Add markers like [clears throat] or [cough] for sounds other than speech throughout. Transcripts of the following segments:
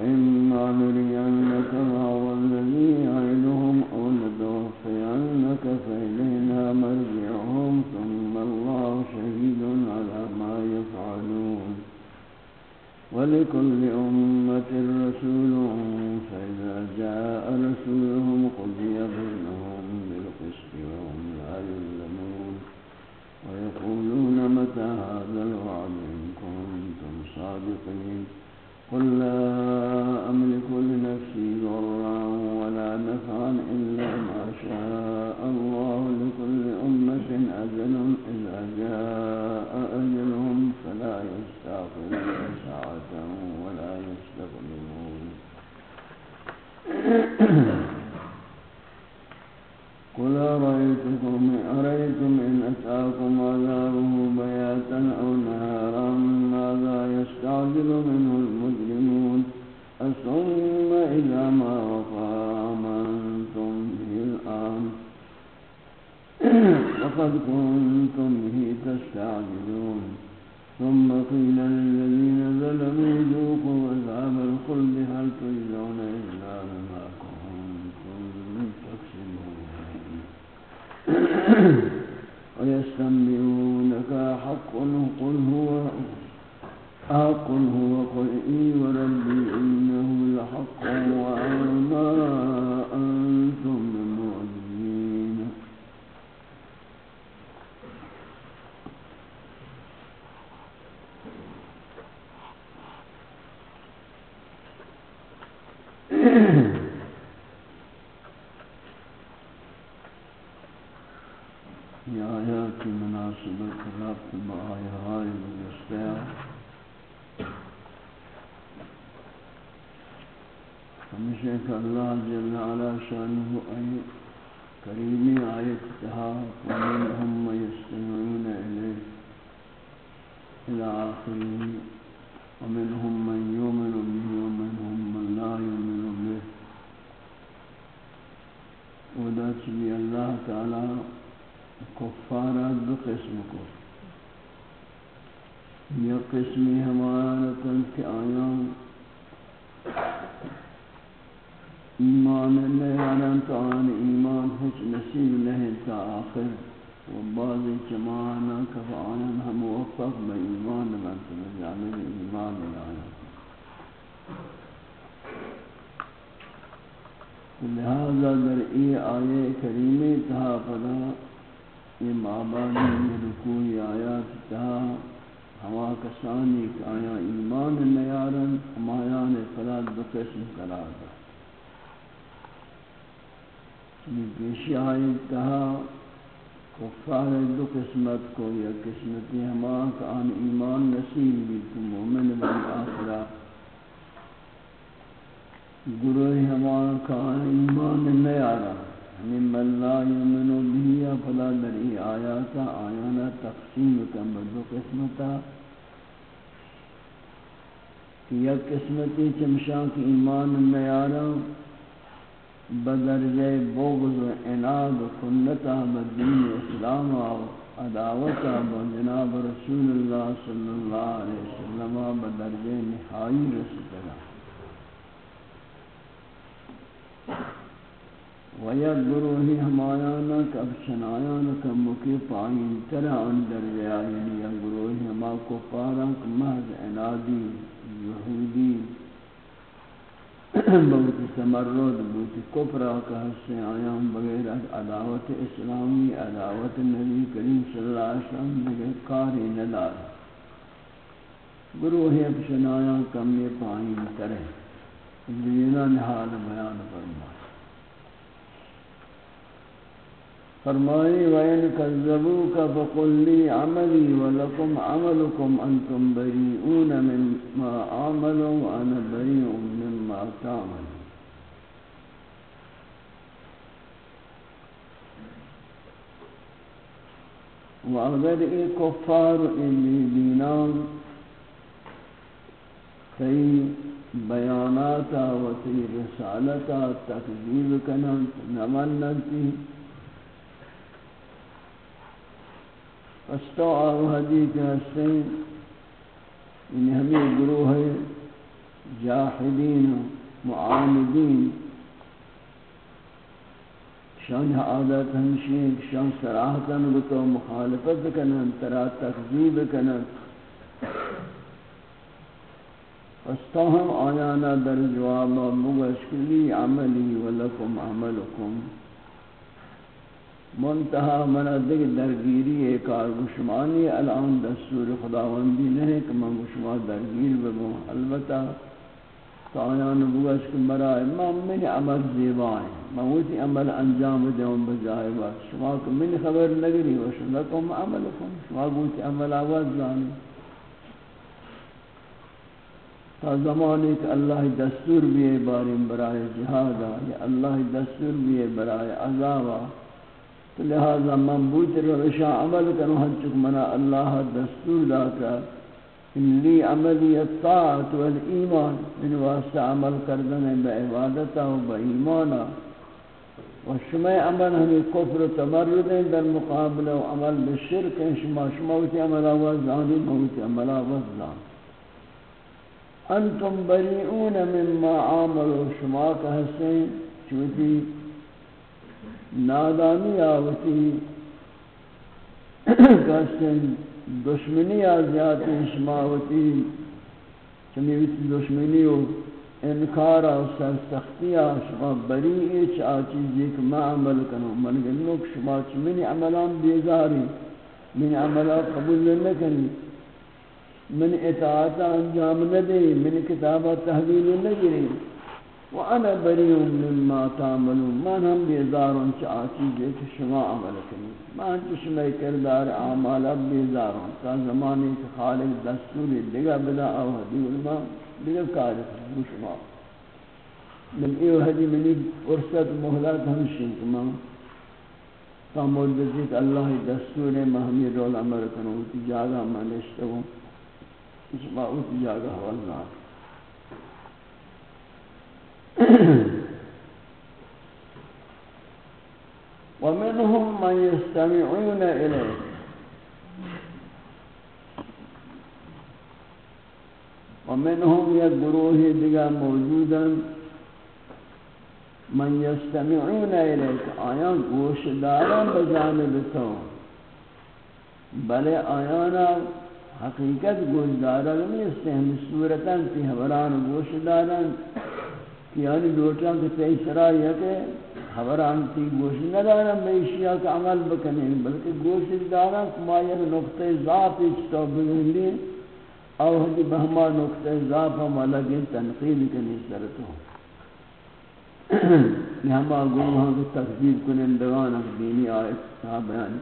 وإما نرينك بعض الذي يعدهم أو نتوفينك فإلينا مرجعهم ثم الله شهيد على ما يفعلون ولكل أمة رسول فإذا جاء رسولهم قضي بينهم بالقسط وهم لا يظلمون ويقولون متى هذا الوعد إن كنتم صادقين قل لا أملك لنفسي ضرا ولا نفعا إلا ما شاء الله لكل أمة أجل إذا جاء أجلهم فلا يستغفرون ساعة ولا يستقدمون قل أرأيتكم أرأيتم إن أتاكم عذابه بياتا أو نهارا ماذا يستعجل منه المجرمون ثم إذا ما وقع آمنتم به الآن وقد كنتم به تستعجلون ثم قيل للذين ظلموا ذوقوا عذاب الخلد هل تجزون إلا بما كنتم تكسبون ويستنبئونك حق قل هو حق هو قل إي وربي إنه لحق وما أنتم بمعجزين یہ آیات کی مناسبت ربط با آیہائی مجستیا ہمیشہ کہ اللہ جل علا شانہ ای کریمی آیت تہا ومنہم یستمعون الیک الى آخری ومنهم من يؤمن به ومنهم من لا يؤمن به. ودا چلی اللہ تعالی کفارات دو قسم کو یا قسمی ہمارا کہ آیان ایمان نیارن تو آن ایمان ہچ نصیب نہیں تا آخر و بعضی چمانا کف آنن ہم وفق با ایمان بنت مجانب ایمان لانا لہذا در ای آیے کریمی تہا پدا یہ مابانی رکوی آیات تہا ہوا کسانی کہ آیا ایمان نیارن، ہمایان فراد دو قرار دا یہ یعنی پیشی آئی تہا کفار دو قسمت کو یا قسمتی ہما کہ آن ایمان نصیب بھی تو مومن بن آخرہ۔ گروہ ہما کہ آن ایمان نیارن۔ ممن لا یمنو بیا فلا در ای آیاتا آیانا تقسیم کم بدو قسمتا کہ یک قسمتی چمشان کی ایمان نیارا بدرجہ بغض و عناد و کنتا بدین اسلام و عداوتا بجناب رسول اللہ صلی اللہ علیہ وسلم بدرجہ نہائی رسطلا و یک گروہی ہمایانا کب شنایانا کم مکی پائین ترہ اندر جیا یعنی یک گروہی ہما کو پارا محض عنادی یہودی بہت سمرد، بہت کفرہ کا حصے آیام بغیر عداوت اسلامی، عداوت نبی کریم صلی اللہ علیہ وسلم بغیر کاری ندار۔ گروہی اب شنایاں کم پائین ترہ دینا نحال بیان فرمائے۔ فرمائی، وَإِن كَذَّبُوكَ فَقُلْ لِي عَمَلِي وَلَكُمْ عَمَلُكُمْ أَنْتُمْ بَرِيئُونَ مِمَّا أَعْمَلُ وَأَنَا بَرِيءٌ مِمَّا تَعْمَلُ وَأَغَدْ اِي كُفَّارُ اِلِّي دِينَان کئی بیاناتا و تی رسالتا تکذیب کنند نمانتی فستو آو حدیث حسین، ان ہمیں گروہ جاہدین معاندین، شان عادت ہمشین، شان سراحتن بتو مخالفت کنن ترا تکذیب کنن فستهم آیانا در جواب مگشکلی عملی ولکم عملکم. منتہا منا درگیری ایک آرگشمانی الان دستور خداوندی نہیں کہ من گشما درگیر بگو۔ البتہ تو آیا نبوش کہ برای من من عمل زیبائیں۔ من ویتی عمل انجام دیوں بجائے بات۔ شما کہ من خبر نگری وشن لکم عملکم شما گوتی عمل آواز جانی تا زمانے کہ اللہ دستور بھی باری برای جہادا یا اللہ دستور بھی برای عذابا لہذا من بوت روشا عمل کرو ہنچک منا اللہ دستور داتا ان لی عملی الطاعت والایمان، من واسطہ عمل کردن با عبادتا و با ایمانا و شما عمل ہمیں کفر و تمرد در مقابل و عمل بشرک شما شما وتی عمل آواز زانی موتی عمل آواز انتم بریئون مما عاملوا، شما کا حسین چوتی نادانی آوتی کسن دشمنی آزیاتی شماوتی چمیوتی دشمنی و انکار و سرسختی شما بری چا چیزی که ما عمل کنو من گنو که شما چمنی عملان بیزاری، من عملان قبول نکنی. من اطاعت انجام ندی، من کتابت تحویل نگیری وانا بريء مما تعملون. ما هم بیزارون چا چیزیں کہ شما عمل کنی ما انت شما کردار اعمال اب بیزارون تا زمانے کہ خالق دستور دیگا بلا او حدی علما دیگا کار شما. من ایو حدی منی فرصت مهلت ہمشین کما تا مدتی اللہ دستور ما رول عمل کنو تی جاگا ما شما او تی جاگا حوالنا [coughs] ومنهم من يستمعون إليه. ومنهم يقروه بقى موجودا من يستمعون إليك. آيان قوش دارا بجانب تو بلے آیانا حقیقت گوش دارا نہیں ہم یعنی صورتا تی حبران گوش دارا یعنی لوٹاں کے پیش پیسرا یہ کہ خبران تی گوش نہ دارا، میں اشیاء کا عمل بکنے بلکہ گوش دارا کمایا نقطہ ذات اچ تو بگندی او ہدی بہما نقطہ ذات ہم لگے تنقید کرنے سرت ہو۔ [clears throat] یہ ہم گناہوں کی تکذیب کنندگان دینی آیت صاحب بیان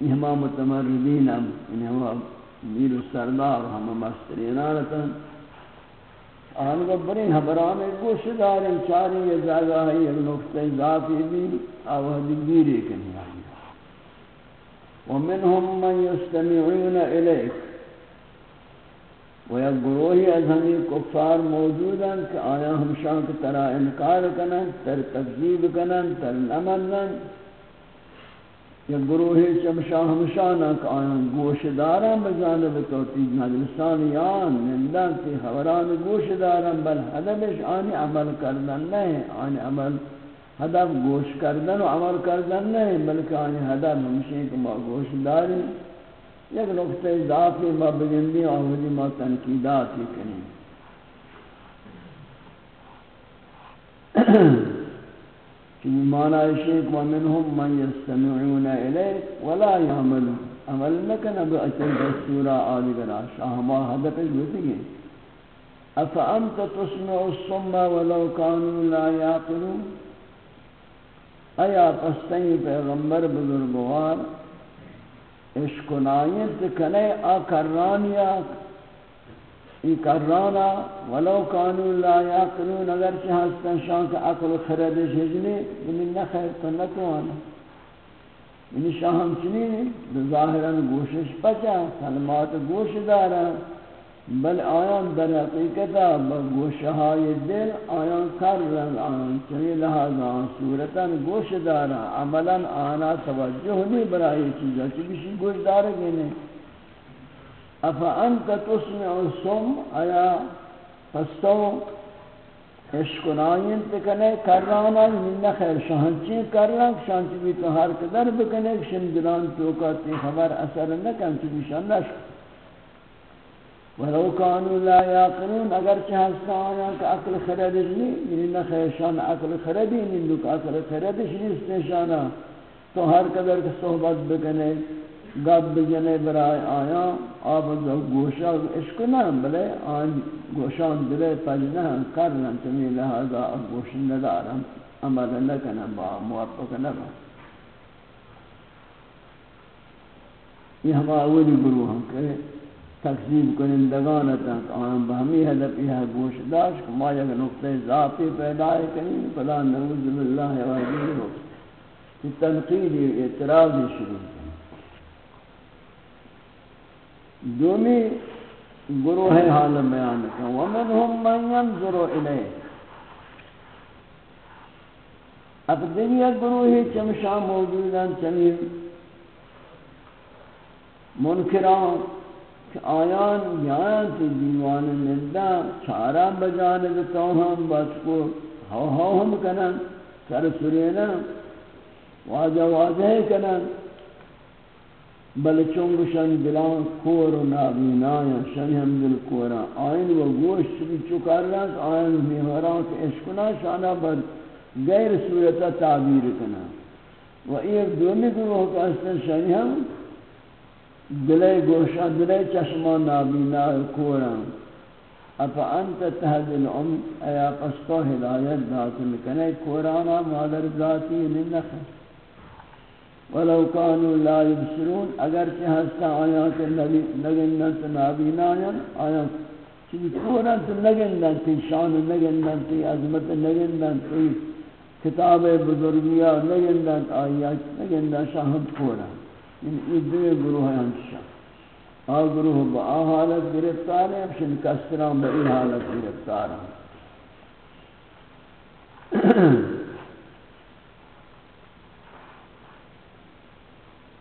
یہ ہم متمردین ہم یعنی انہیں میر سردار ہم مسترینانتا آن کو بڑی حبران گوش داریں چاری یہ جگہ ہے ایک نقطہ ذاتی بھی آوہدی گیری کنی آئی۔ ومنهم من يستمعون إليك ويقروه از ہمی کفار موجودا کہ آیا ہم شاک ترا انکار کنن، تر تکذیب کنن، تر نمنن یا گروہ چمشا ہمشانا کہ آیان گوش بجانب توتی مجلسانیان نندان تی خبران گوش داران بل حدبش آنی عمل کردن نہیں، آنی عمل حدب گوش کردن و عمل کردن نہیں، بلکہ آنی حدب ہمشین کہ ما گوش داری یک نقطہ اضافی ما بگندی آہودی ما تنقیداتی کنی کہ مانا شیخ، ومنهم من يستمعون إليك ولا يعملون عمل نکن اب اچھل دستورا آدھگرا شاہما حدق جوتی گئے افانت تسمع الصم ولو كانوا لا يعقلون ایا پستین پیغمبر بزرگوار اشکنائیت کنے آکرانیا ای کرانا ولو کانو لا یاقلون اگر چه هستن شان که عقل خردش هجنی یعنی نخیر تو نتوانا یعنی شان همچنین ظاهرا گوشش پچا کلمات گوش دارا بل آیان در حقیقتا با گوشهای دل آیان کرن آیان چنین لحاظ آن صورتا گوش دارا عملا آنا توجه نی برای چیزا چی بشی گوش دارا گینه افا انت تسمع السم آیا پستو اشکنائین تکنے کرانا من خیر شانچی کرنا شانچی بھی تو ہر قدر بکنے شمدران توکا تی خبر اثر نکن، چی شان نشک ولو كانوا لا يعقلون اگر چہستا آیا کہ عقل خردش نہیں یعنی نخیر شان عقل خردی نہیں لکھ عقل خردش نہیں شانا تو ہر قدر صحبت بکنے گب بجنے برای آیا، آب از گوشا عشق نہ بلے آن گوشان دلے پجنہ کرنا تمی لہذا اب گوش ندارم، عمل نکنا با موافق نبا یہ ہم اولی گروہ ہم کہ تقسیم کنندگانتا آن بہمی حدب یہ گوش داشت کہ ما یک نقطہ ذاتی پیدا ہے کنی فلا نعوذ باللہ وحدی ہو تنقیدی اعتراضی شروع۔ دومی گروہ حال بیان کا ومنهم من ينظر الیہ۔ اب دنیا گروہ چمشا موجودان چمیر منکران کہ آیان یان تی دیوان نندہ چارا بجانب توہم بس کو ہو ہو ہم کنن سر سرینا واجہ واجہ کنن۔ بل چونگ شن دلان کور و نابینایا شن ہم دل کورا. آئین و گوشت بھی چکر رہا آئین میہوران کے عشقنا شانا بد غیر صورتا تعبیر کنا. و ایک دومی گروہ کا اصلا شن ہم دلے گوشا دلے چشما نابینا کورا. اپا انت تحد العم، ایا پستو ہدایت داخل کنے کورانا مادر ذاتی لنخر ولو كانوا لا يبصرون، اگر کہ ہستا آیا کہ نگندن تو نابینایا آیا چیز کورن تو نگندن تی شان نگندن تی عظمت نگندن تی کتاب بزرگیا نگندن، آیا نگندن شاہد کورن ان ای دو گروہ ہیں شاہ آ گروہ با آ حالت گرفتار ہیں شن کسران با ای حالت گرفتار ہیں [clears throat]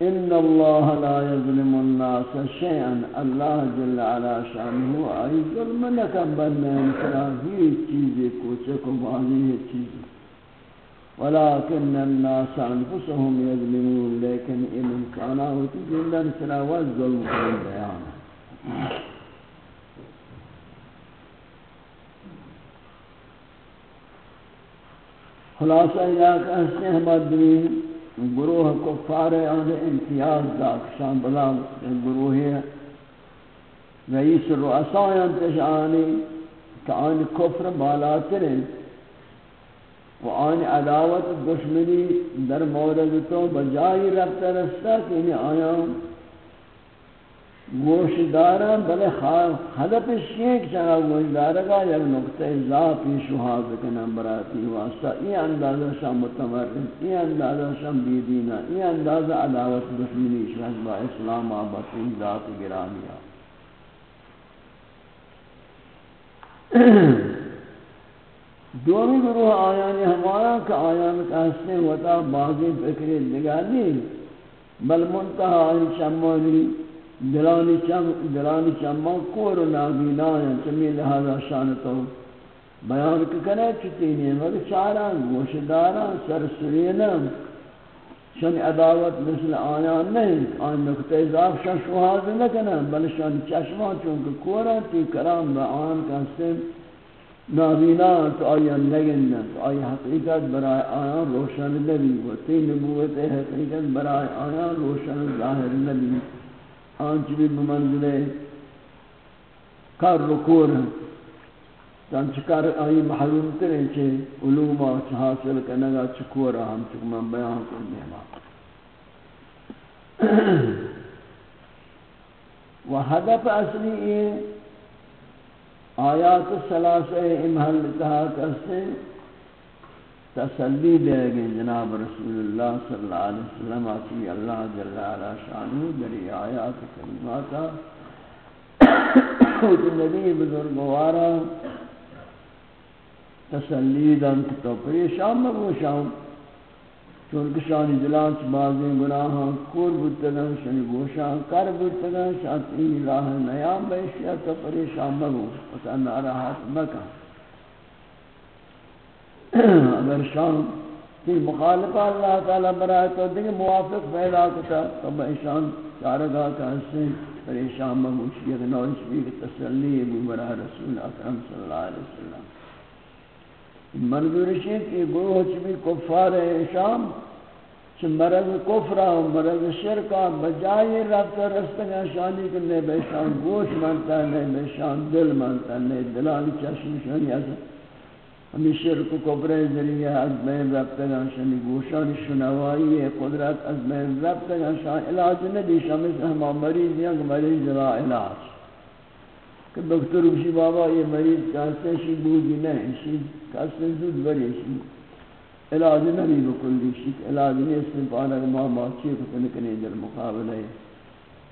ان الله لا يظلم الناس شيئا. الله جل على شانه اي ظلم لك بنا انفراهي چیز کوچے کو بازی ہے چیز ولكن الناس انفسهم يظلمون. لیکن ان امکانہ ہوتی جندن سرا و ظلم کرن خلاصہ یا کہ ہستے ہمارے گروہ کفار آن امتیاز داد شان بلا گروہ رئیس رؤساء انتش تشانی کہ آن کفر بالاترین و آن عداوت دشمنی در مورد تو بجائی رفت رستا کہ انہیں آیاں۔ گوش دارم بلے حدفش یہ کہ چرا گوش دارگا یک نقطہ ذاتی شہاد کنم براتی واسطہ ای اندازہ شام متمرد ای اندازہ شام بیدینہ ای اندازہ عداوت دشمنی شہد با اسلام آباتی ذات گرامیا دومی گروہ آیانی ہمارا کہ آیان کا حسن ہوتا بعضی فکر دگانی بل منتہا آئی شمانی دلانی چم دلانی چم کور نابینا چمی لہذا شان تو. بیان کرے چتی نہیں مگر چارا گوش دارا سر سرینا شان عداوت مثل آیا نہیں آن نقطہ اضاف شان شہاد نہ کنا بل شان چشما چونکہ کورا تی کرام با آن کا سن نابینا تو آیا نگن تو آیا حقیقت برای آیا روشن نبی و تی نبوت حقیقت برای آیا روشن ظاہر نبی. آنچ بھی بمنزل کر رکور چنچکر آئی محروم کریں چھے علوم آچ حاصل کرنگا چکورا ہم چکمان بیان کر دیما [clears throat] و حدف اصلی یہ آیات سلاسہ امحل کہا کرتے تسلی دے گے جناب رسول اللہ صلی اللہ علیہ وسلم، آتی اللہ جل علا شانو دری آیات کریماتا خود نبی بزرگوارا تسلی دن تو پریشان مگوشان چون کشانی دلان چ بازیں گناہاں، کور بودتگن شنی گوشان کر بودتگن شانتی راہ نیام بیشیا تو پریشان مگو پتا ناراحت مکن اگر شان کی مخالفہ اللہ تعالی برائے تو دیکھ موافق پیدا کتا تو بیشان چارگاہ کا حصے پریشان مگوشی اگر نوش بھی تسلی ابو برا رسول اکرم صلی اللہ علیہ وسلم۔ منظور ہے کہ گروہ چبی کفار شام، چھ مرض کفرہ و مرض شرکہ بجائے رفت رستگا شانی کرنے بیشان گوش منتا ہے بیشان دل منتا ہے دلانی چشم شانی ایسا ہمیں شرک کفر ذریعہ از بین رفتگا شانی گوشان شنوائی قدرت از بین رفتگا شان علاج ندی شامل ہما مریض یا مریض را علاج۔ کہ دکتر اسی بابا یہ مریض کہتے شی بوجی نہیں شی کہتے زود بری، شی علاج نہیں بکلی شی علاج نہیں اس میں پانا کہ ماں ماچی کو تنکنے در مقابلے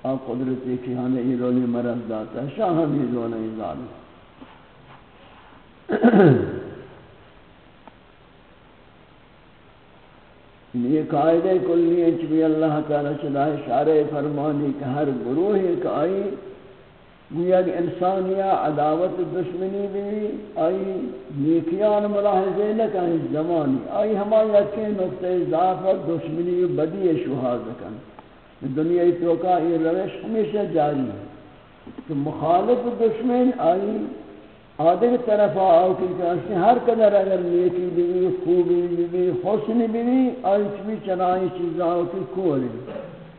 آپ قدرت ایک ہانے یہ رولی مرض داتا ہے، شاہ ہم یہ رولی ظالم [clears throat] یہ قائدہ کلی ہے چبی اللہ تعالی چلائے شارع فرمانی کہ ہر گروہ ایک آئی گویا کہ انسانیا عداوت دشمنی بھی، آئی نیکیان ملاحظے نہ کہیں زمانی، آئی ہماری اچھے نقطہ ضعف دشمنی بدی شہاد کن۔ دنیا توقع یہ روش ہمیشہ جاری ہے کہ مخالف دشمن، آئی آدھے طرف آؤ کی کہ ہر قدر اگر نیکی بھی، خوبی بھی حسن بھی آئی چوی چنائی چیزاں کی کولی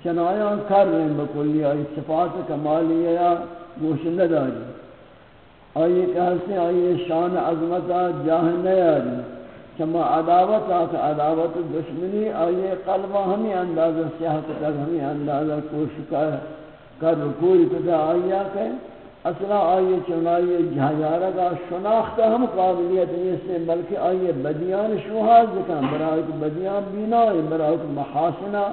چنائیاں کر رہے ہیں بکلی آئی صفات کمالی یا گوش نداری آئیے کہتے ہیں، آئیے شان عظمتا جاہ نیاری چما عداوت آکا عداوت دشمنی، آئیے قلبہ ہمیں اندازہ سیاحت تک ہمیں اندازہ کوشکا کر رکوری کتا آئیہ کہ اصلا آئیے چنائیے جہیارگا شناختہ ہم قابلیت نہیں سے بلکہ آئیے بدیان شوہاز دکھا برای بدیان بینا ہے برای محاسنہ۔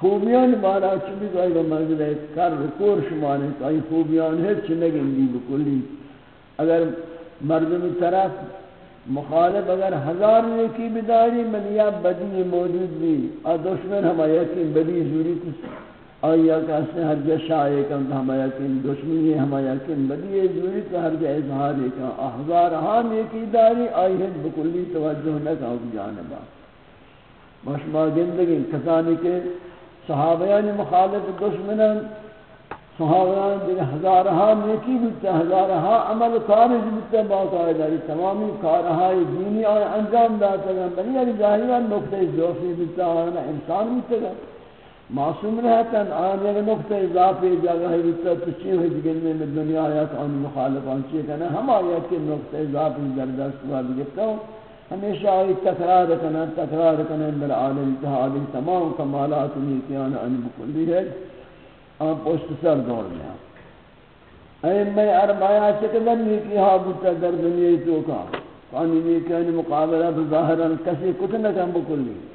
خوبیان بارا چلی تو ایگا منزل ہے، کر رکور شمارے تو ای خوبیان ہے چنگیں دی بکلی اگر مردمی طرف مخالف اگر ہزار نیکی بداری منیا بدی موجود بھی۔ اور دشمن ہم یقین بدی زوری کس آیا کہ اس نے ہر جا شائع کن تو ہم یقین دشمنی ہم یقین بدی زوری تو ہر جا اظہار کن ہزار ہاں نیکی داری، آئی ہے بکلی توجہ نہ کہو جانبا مشما گندگی کسانی کے صحابیان مخالف دشمنان، صحابیان دیگر ہزارہا نیکی بیتا ہزارہا عمل کارج بیتا باقاعدہ یہ تمامی کارہائی دینی اور انجام داتا گا بلی یعنی ظاہران نقطہ اضافی بیتا آنا انسان بیتا گا۔ معصوم رہتا ہے آن یک نقطہ اضافی جگہ بیتا تو چیئے ہوئی جگلنے میں دنیا آیات آن مخالفان چیئے کہنا ہم آیات کے نقطہ اضافی زردست ہوا بگتا ہوں۔ ہمیشہ آئی تکرار کنا تکرار کنا در عالم تحالی تمام کمالات نیکیان ان بکلی ہے۔ آن پوشت سر دور میں این میں اربایا چکدر نیکی ہا بتا در دنیا تو کا۔ فانی نیکیان مقابلہ بظاہرا کسی کتنکم بکلی۔ ہے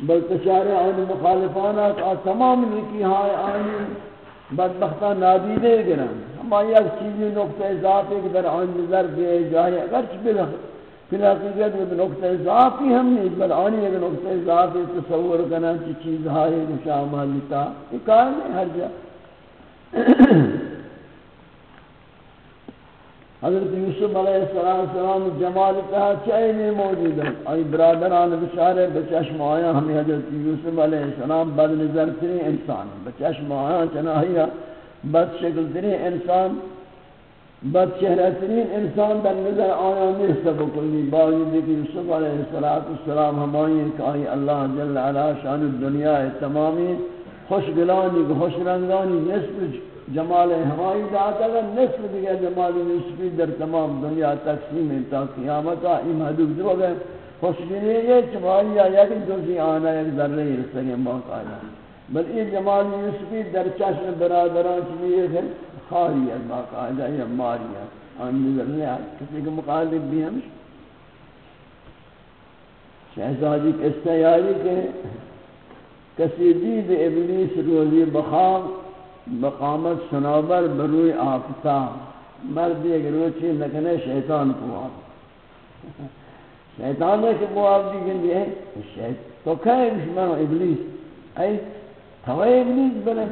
بل تشارع آن مخالفانات آن تمام نیکی ہا آنی بدبختان نادیدے گرن ہم آئی ایک چیزی نقطہ ذاتی کہ در آن نظر دے جائے۔ اگرچہ بلخ پھر حقیقت میں نقطہ اضافی ہم نہیں، بل آنی ایک نقطہ اضافی تصور کرنا چی چیز ہائے مشاملتا یہ کار نہیں، ہر جا۔ حضرت یوسف علیہ السلام جمال کہا چاہے نہیں موجود ہے آئی برادران بچارے بچشم آیا، ہمیں حضرت یوسف علیہ السلام بد نظر ترین انسان بچشم آیا چناہیا بد شکل ترین انسان، بد چہرہ ترین انسان در نظر آیا۔ نہیں بکلی باوجود کہ یوسف علیہ السلام ہمائی کہ آئی اللہ جل علا شان الدنیا تمامی خوش گلانی خوش رنگانی نصف جمال ہمائی داتا گا نصف دیگه جمال یوسفی در تمام دنیا تقسیم تا قیامتا این حدود دو گئے خوشبینی یہ چمائی یا یک دوزی آنا یک ذرہ ہی رسلی باق آیا۔ بل این جمال یوسفی در چشم برادران چلیے ہے خاری ہے باق آیا یا ماری ہے۔ آن نظر نہیں آیا، کسی کے مقالب بھی ہمیں شہزادی قصہ یاری کہ کسی دید ابلیس روزی بخام بقامت سنوبر بروی آفتا مرد یک روچی نکنے شیطان کو آپ شیطان ہے کہ وہ آپ دی گندی ہے شیطان تو کہیں بشمہ ابلیس؟ ای؟ تھوئے ابلیس بنے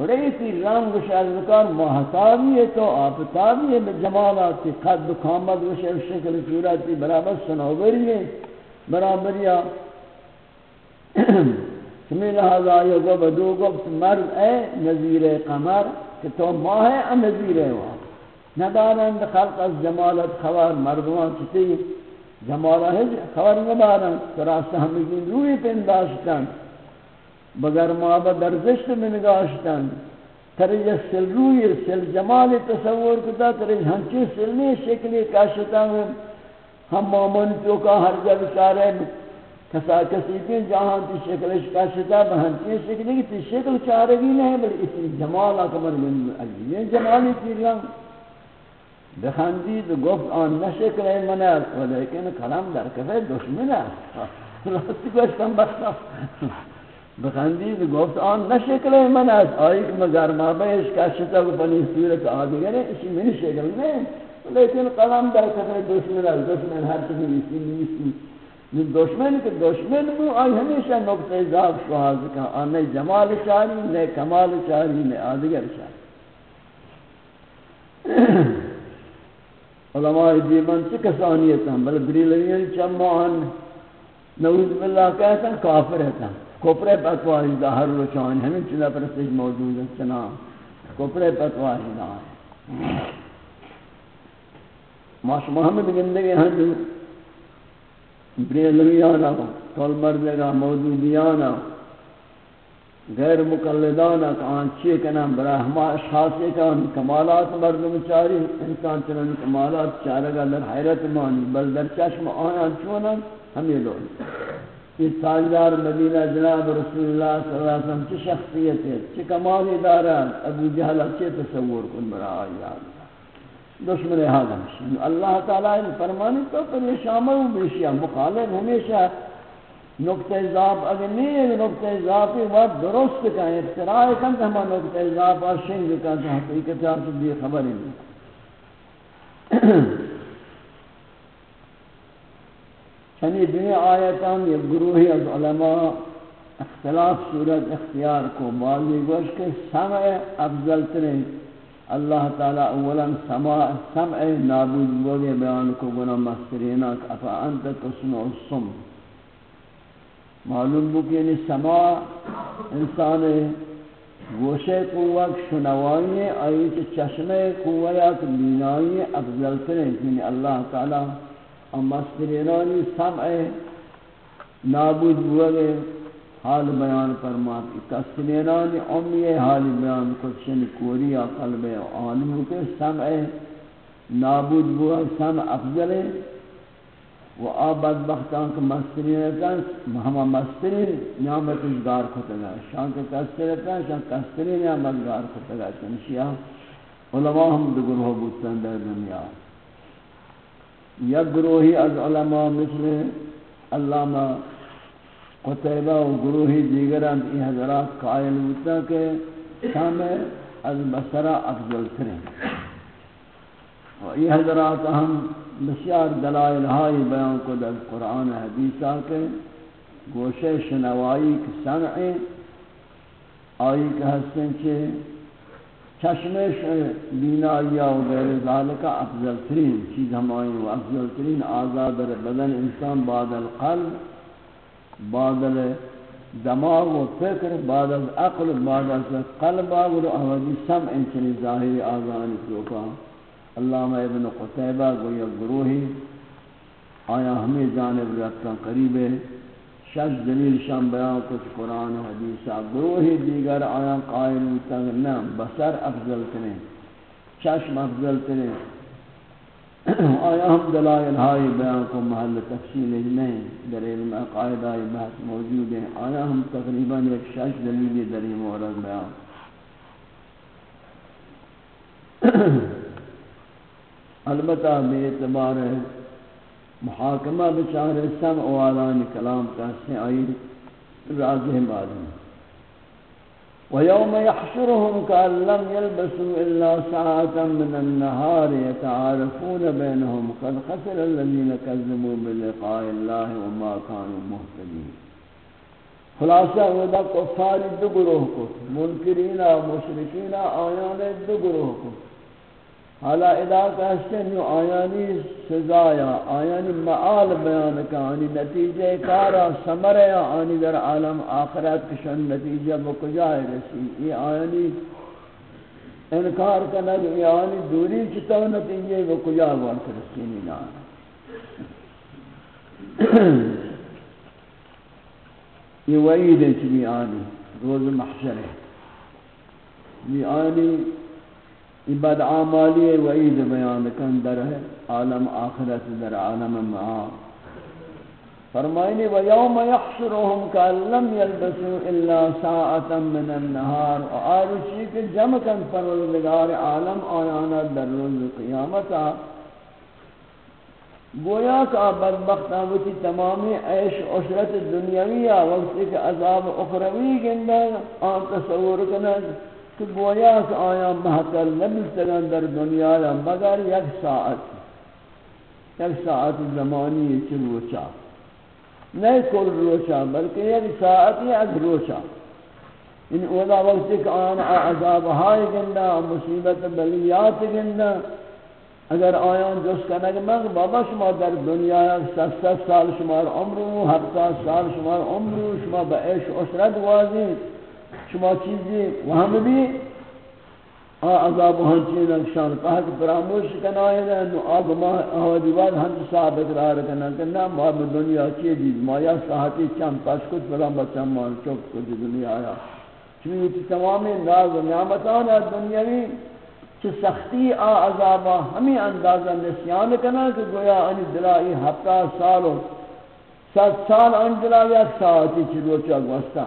ریتی رنگ شازکار محتابی ہے تو آفتابی ہے جمالاتی، قد کامت و شکل صورتی برابر سنوبری ہے برابری ہے سمی لہذا یہ گو بدو گفت مرد اے نظیر قمر، کہ تو ماہ ہے ام نظیر ہے وہاں۔ ندارند خلق از جمالت خوار مردوان چتی جمالہ ہے خوار ندارند تراست ہمیں روی پنداشتن بگر ما با درزشت میں نگاشتن۔ ترج سل روی، سل جمال تصور کتا ترج ہنچی سلمی شکلی کاشتا ہم مامن تو کا ہر جب چارے کسا کسی کی جہاں تی شکلش کا شتا بہن تی شکلی کی تی شکل چارگی نہیں بل اسی جمال اکبر من علی یہ جمالی تی رنگ بخندید، گفت آن نشکل منت ولیکن کلم در کفه دشمن است راستی گوشتم بختا بخندید، گفت آن نشکل من است آئی که مگر ما بیش کشتا و پنی صورت آدگره اسی منی شکل نہیں لیکن قلم در کفه دشمن است دشمن ہر چیزی نیستی نیستی۔ یہ دشمن کے دشمن مو، آئی ہمیشہ نقطہ ضعف شواز کا آنے جمال چاری نے کمال چاری نے آدگر چاری [clears throat] علماء دیمان چی کسانیت ہیں بل بریلوین چمان نعوذ باللہ کہتا کافر ہے کپر پتواہی دا ہر روچان ہمیں چلا پرستش موجود ہے چنا۔ کپر پتواہی دا ہے۔ ماشا محمد گندگی ہیں بریلویانا کل مردگا موجودیانا غیر مقلدانا کان چی کنم برای ہما اشخاصی کان کمالات مردم چاری، انسان چنان کمالات چارگا در حیرت مانی، بل در چشم آیان چونن ہمیں لوگ۔ یہ تاجدار مدینہ جناب رسول اللہ صلی اللہ علیہ وسلم چی شخصیت ہے چی کمالی داران، ابو جہل چی تصور کن برای آیان۔ دشمن ہاں حالم اللہ تعالی نے فرمانی تو پر یہ شامل بیشیا ہاں۔ مخالف ہمیشہ نقطہ ضعف اگر نہیں نقطہ ضعف وقت درست کا اختراع کن کہ ہم نقطہ ضعف شنگ کا حقیقت آپ سے خبر نہیں۔ چنی [clears throat] یعنی دنیا آیتان یہ گروہی از علماء اختلاف صورت اختیار کو معلی گوش کے سمع افضل ترین اللہ تعالی اولا سماع سمع نابود بوگے بیان کو گنا مسترینا افا انت تسمع السم. معلوم بو کہ یعنی سماع انسان گوشے قوت شنوائی آئی کہ چشمے قوت بینائی افضل ترین یعنی اللہ تعالی مسترینانی سمع نابود بوگے حال بیان فرماتی تسلینان امی حال بیان کچھن کوری قلب آنمو کے سمع نابود بوا سمع افضل و آباد بختان کے مسترین کن ہما مسترین نعمت اشگار کھتگا۔ شان کے کسترین کن شان کسترین نعمت گار کھتگا۔ چنشیہ علماء ہم دو گروہ بودتن در دنیا۔ یک گروہی از علماء مثل علامہ قطعبہ و گروہی دیگران ای حضرات قائل ہوتا کہ سامع از بسرہ افضل ترین و ای حضرات ہم بسیار دلائل ہائی بیان کو در قرآن حدیثہ کے گوشے شنوائی کی سمعیں آئی کہ حسن چھے چشمش بینائی و غیر ذالکہ افضل ترین چیز ہمائی و افضل ترین آزاد بدن انسان بعد القلب بعد دماغ و فکر، بعد از عقل، بعد از قلب و احوادی سمع انچنی ظاہری آزانی کیوکا علامہ ابن قطعبہ گویا گروہی، آیا ہمیں جانب رکھتا قریب ہے شش دلیل شام بیان کچھ قرآن و حدیثہ گروہی دیگر آیا قائل تنگ نہ بسر افضل کریں چشم افضل کریں آیا ہم دلائل ہائی بیان کو محل تفصیل نہیں در علم قائدہ بحث موجود ہیں۔ آیا ہم تقریباً ایک شش دلیلی دری مورد بیان۔ البتہ بے اعتبار محاکمہ بچار سم اوالان کلام کا سے آئی راضح معلوم ويوم يحشرهم كأن لم يلبسوا إلا ساعة من النهار يتعارفون بينهم قد خسر الذين كذبوا بلقاء الله وما كانوا مهتدين۔ خلاصہ ودا کفار دو گروہ کو منکرین و مشرکین آیان دو گروہ کو۔ حالا ادا کہستن یو آیانی سزایا آیانی معال بیان کا آنی نتیجہ کارا سمریا آنی در عالم آخرت کشن نتیجہ بکجائے رسی؟ یہ آیانی انکار کنگ یہ آنی دوری چتا نتیجہ بکجا وانت رسینی [clears throat] نانا یہ وعید ہے چلی آنی روز محشر ہے یہ آنی بد عامالی وعید بیان کن در ہے، عالم آخرت در عالم معا فرمائنی و یوم یحشرهم کان لم یلبسوا الا ساعتا من النهار و آرشی کے جمع کن پروردگار عالم آیانا در روز قیامتا گویا کہ بدبخت آمتی تمامی عیش عشرت دنیاوی وقتی کہ عذاب اخروی گندہ آن تصور کنند کہ گویا کہ آیا محتل نبستگن در دنیا مگر یک ساعت یک ساعت زمانی چل روچا۔ نہیں کل روچا، بلکہ یک ساعت یک روچا۔ ان اولا وقت کہ آنا عذاب ہائی گندہ مصیبت بلیات گندہ اگر آیان جس کنگ مگ بابا شما در دنیا ست ست سال شمار عمرو، ہفتہ سال شمار عمرو، شما با عیش عشرت واضح شما چیزی وہاں بھی عذاب ہنچین اکشان کہا کہ پراموش کنائے ہیں نو آب ما آوازی بعد ہم صاحب اقرار کرنا کہ نا ما دنیا چی دید جی، ما یا ساحتی چم پاس کت بلا بچم مان چوک کت دنیا آیا۔ چونی تمامی ناز و نعمتان دنیاوی چھ سختی آ عذابا ہمیں اندازہ نسیان کنا کہ گویا انی دلائی ہفتہ سالو ست سال ان دلائی ایک ساعتی چھ روچا گوستا۔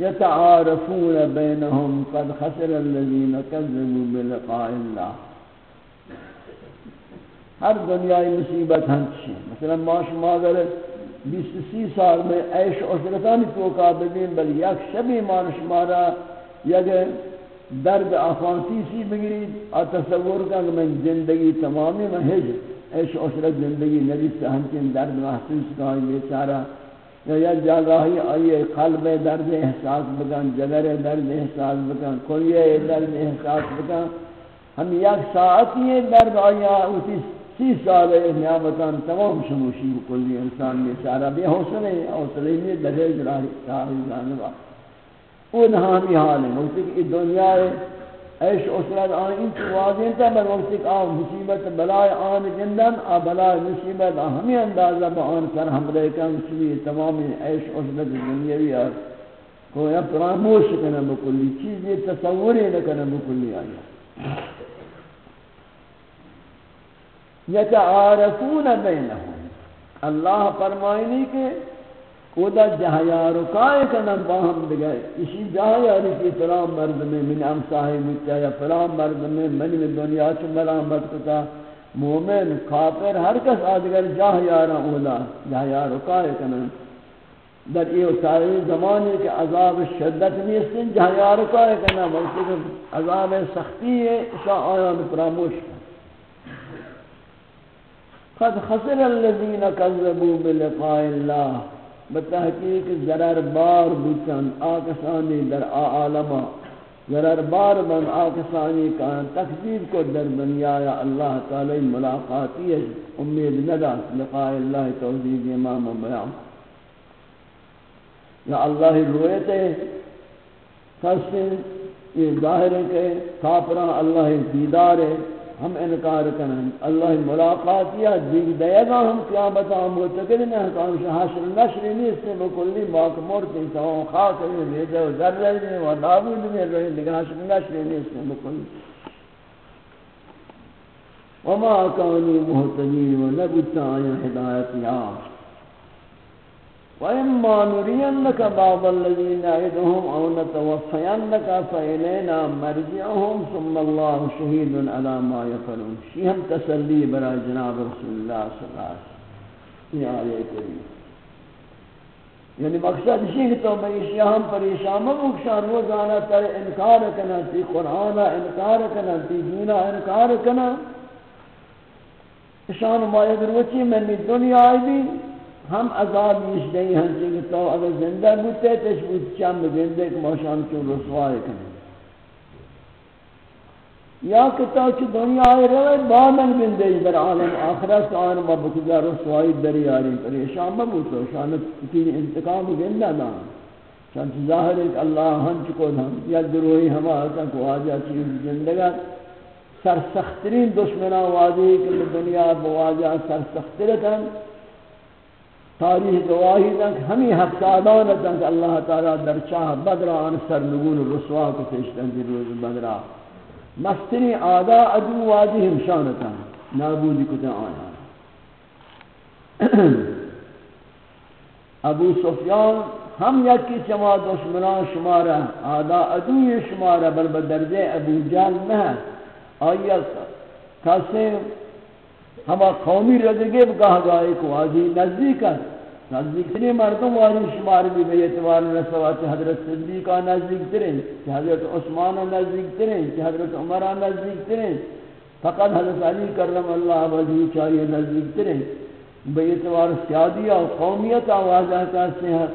يتعارفون بينهم قد خسر الذين كذبوا بلقاء الله. ہر دنیای مصیبت ہنچی مثلا ما شما اگر بیس سی سال میں عیش عشرتانی توقع بدین، بل یک شبی ما شما را یک درد آفانسی سی بگیرید. اور تصور کا کہ میں زندگی تمامی میں عیش عشرت زندگی نبی سے ہنچین درد محسوس کہیں بیچارہ یا جاگاہی آئیے قلب درد احساس بکن جگر درد احساس بکن کوئی درد احساس بکن۔ ہم یک ساعت یہ درد آیا، اسی سی سال نعمتان تمام شموشی کلی انسان میں سارا بے حوصلے حوصلے میں درے جراہی ساری جانبا وہ نہامی حال ہے، وہ کہ دنیا ایش اسرت آن، این تو واضح تا بر وقت ایک آن، مصیبت بلائے آن جندن آ بلائے مصیبت آن، ہمیں اندازہ با آن سر حملے کن سوی تمامی ایش اسرت دنیاوی آر کوئی اب پراموش کنا بکلی چیز یہ تصوری نکنا بکلی آیا یتعارفون بینہم۔ اللہ فرمائنی کہ خدا جہیارو کائے کنم باہم دگئے اسی جہیاری یعنی کی فلان مرد میں من امساہی مجھا یا فلان مرد میں من من دنیا چو ملامت کتا مومن، کافر، ہر کس آدگر جہیارا اولا جہیارو کائے کنم. در یہ ساری زمانے کے عذاب شدت نیستن جہیارو کائے کنم. بلکہ عذاب سختی ہے اسا آیان پراموش قد خسر الذين كذبوا بلقاء الله بتحقیق ضرر بار بچن، آکسانی در عالمہ۔ ضرر بار بن، آکسانی کا تکذیب کو در دنیا یا اللہ تعالی ملاقاتی ہے۔ امید ندا، لقاء اللہ توحید امام بیان۔ یا اللہ رویت ہے خاص یہ ظاہر ہے کہ کافران اللہ دیدار ہے۔ ہم انکار کریں۔ اللہ ملاقات یا دیگ دے گا ہم قیامت ہم متقد نہ ہم حشر نشر نہیں، اس سے بکلی باق مرتی تو خاک ہے لیدے و ذرہ نہیں و نابود میں رہے، لیکن حشر نشر نہیں، اس سے بکلی وما كانوا مهتدين ونبت عن هداية يا وَإِمَّا نُرِيَنَّكَ بَعْضَ الَّذِينَ نَعِدُهُمْ أَوْ نَتَوَفَّيَنَّكَ فَإِلَيْنَا مَرْجِعُهُمْ ثُمَّ اللَّهُ شَهِيدٌ عَلَى مَا يَفْعَلُونَ. شیہم تسلی برای جناب رسول اللہ صلی اللہ علیہ وسلم. یہ آیے کریم. یعنی مقصد اسی کہ تو میں شیہم پریشان مکشان روزانہ تر انکار کنا تی قرآن انکار کنا تی دین انکار کنا شان ما یدروچی میں دنیا آئی بھی ہم عذاب نیش دیں ہیں کہ تو اگر زندہ بوتے تشبوت چند گندے کہ موشان چون رسوائے کریں؟ یا کہ تو چی دنیا آئے روئے بامن بندے در عالم، آخرت آن ما بکجا رسوائی دری آرین پریشان مبوتو شانت کی انتقام گندہ نا چانچ ظاہر ہے کہ اللہ ہم چکو ہم، یا دروئی ہم آتا کو آجا چیز زندگا۔ سرسخترین دشمنان واضح کہ دنیا بواجہ سرسختر سرسخترتاً۔ تاریخ گواہی دن ہمیں حفظادان دن کہ اللہ تعالی در چاہ بدر آن سر نگون رسوا کو تشتن دی روز بدرا مستنی آدھا ادو واجی ہمشانتا نابودی کتا آیا ابو سفیان ہم یکی چما دشمنان شمارا آدھا ادوی شمارا بل بدرجے ابو جال میں آیا کسی ہما قومی رضگے بگاہ گاہی کو آجی نزدیک ہے۔ نزدیک ترین مردم والی شمار بھی بے اعتبار رسوات حضرت صدیقہ نزدیک ترین، کہ حضرت عثمان نزدیک ترین، کہ حضرت عمرہ نزدیک ترین۔ فقط حضرت علی کرم اللہ وجہ چاہیے نزدیک ترین۔ بے اعتبار سیادیہ و قومیت آوازہ کرتے ہیں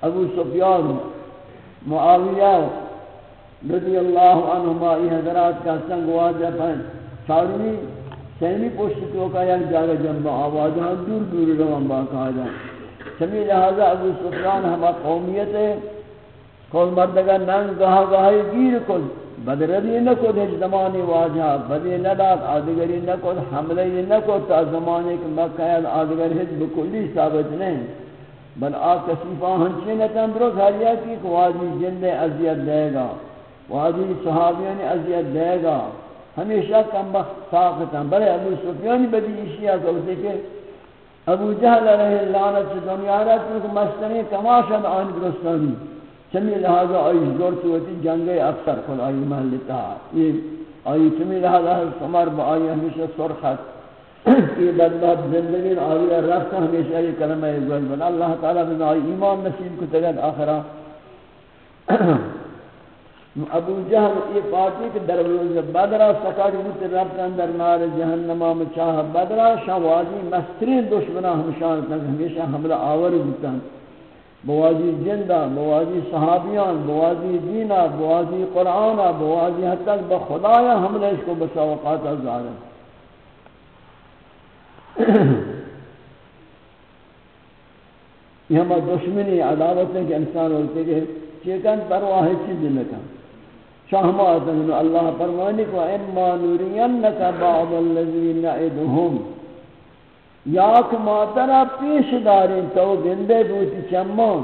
ابو سفیان، معاویہ رضی اللہ عنہما، یہ حضرات کا سنگ واضح پہن چاروی سینی پوشت تو کا یک جاگہ جنبا آوازہ دور دور روان باقاعدہ چمی لہذا ابو سفیان ہما قومیت ہے کل مردگا ننگ گاہ گاہی گیر کل بدردی نکد ہج زمانی واجہ۔ بدی نداد، آدگری نکد حملی نکد تا زمانی کہ مکہ آدگر ہج بکلی ثابت نہیں۔ بل آ کسیفہ ہنچی نتن درست حریہ کی کہ واجی جند عذیت دے گا۔ واجی صحابیان عذیت دے گا۔ ہمیشہ کم بخت ساختاں بلے ابو سفیانی بدی اشیاء کہتے کہ ابو جہل علیہ لعنت دنیا رات کو مستنی تماشا آن درستانی چمی لہذا آئی زور توتی جنگ افسر کل آئی محلتا یہ آئی چمی لہذا سمر با آئی ہمیشہ سرخت یہ بدباد زندگی آئی رفت ہمیشہ یہ کلمہ گوز بنا اللہ تعالی بنا آئی ایمان نصیب کو تگد آخرہ۔ ابو جہل یہ پارٹی کہ در روز بدرہ سکاڑی بوت ربطن در نار جہنمہ مچاہ بدرہ شاوازی مسترین دشمنہ ہمشان تک ہمیشہ حملہ آور بوتن بوازی جندہ بوازی صحابیان، بوازی دینہ، بوازی قرآنہ، بوازی حد تک بخدایہ حملہ اس کو بساوقات ازار ہے۔ یہ ہمارا دشمنی عداوت ہے کہ انسان ہوتے کہ چیکن پرواہ چیز نکن شاہمات اللہ فرمانے کو، اما نورینک بعض الذین نعدهم یا کما ترا پیش داریں تو گندے بوتی چمان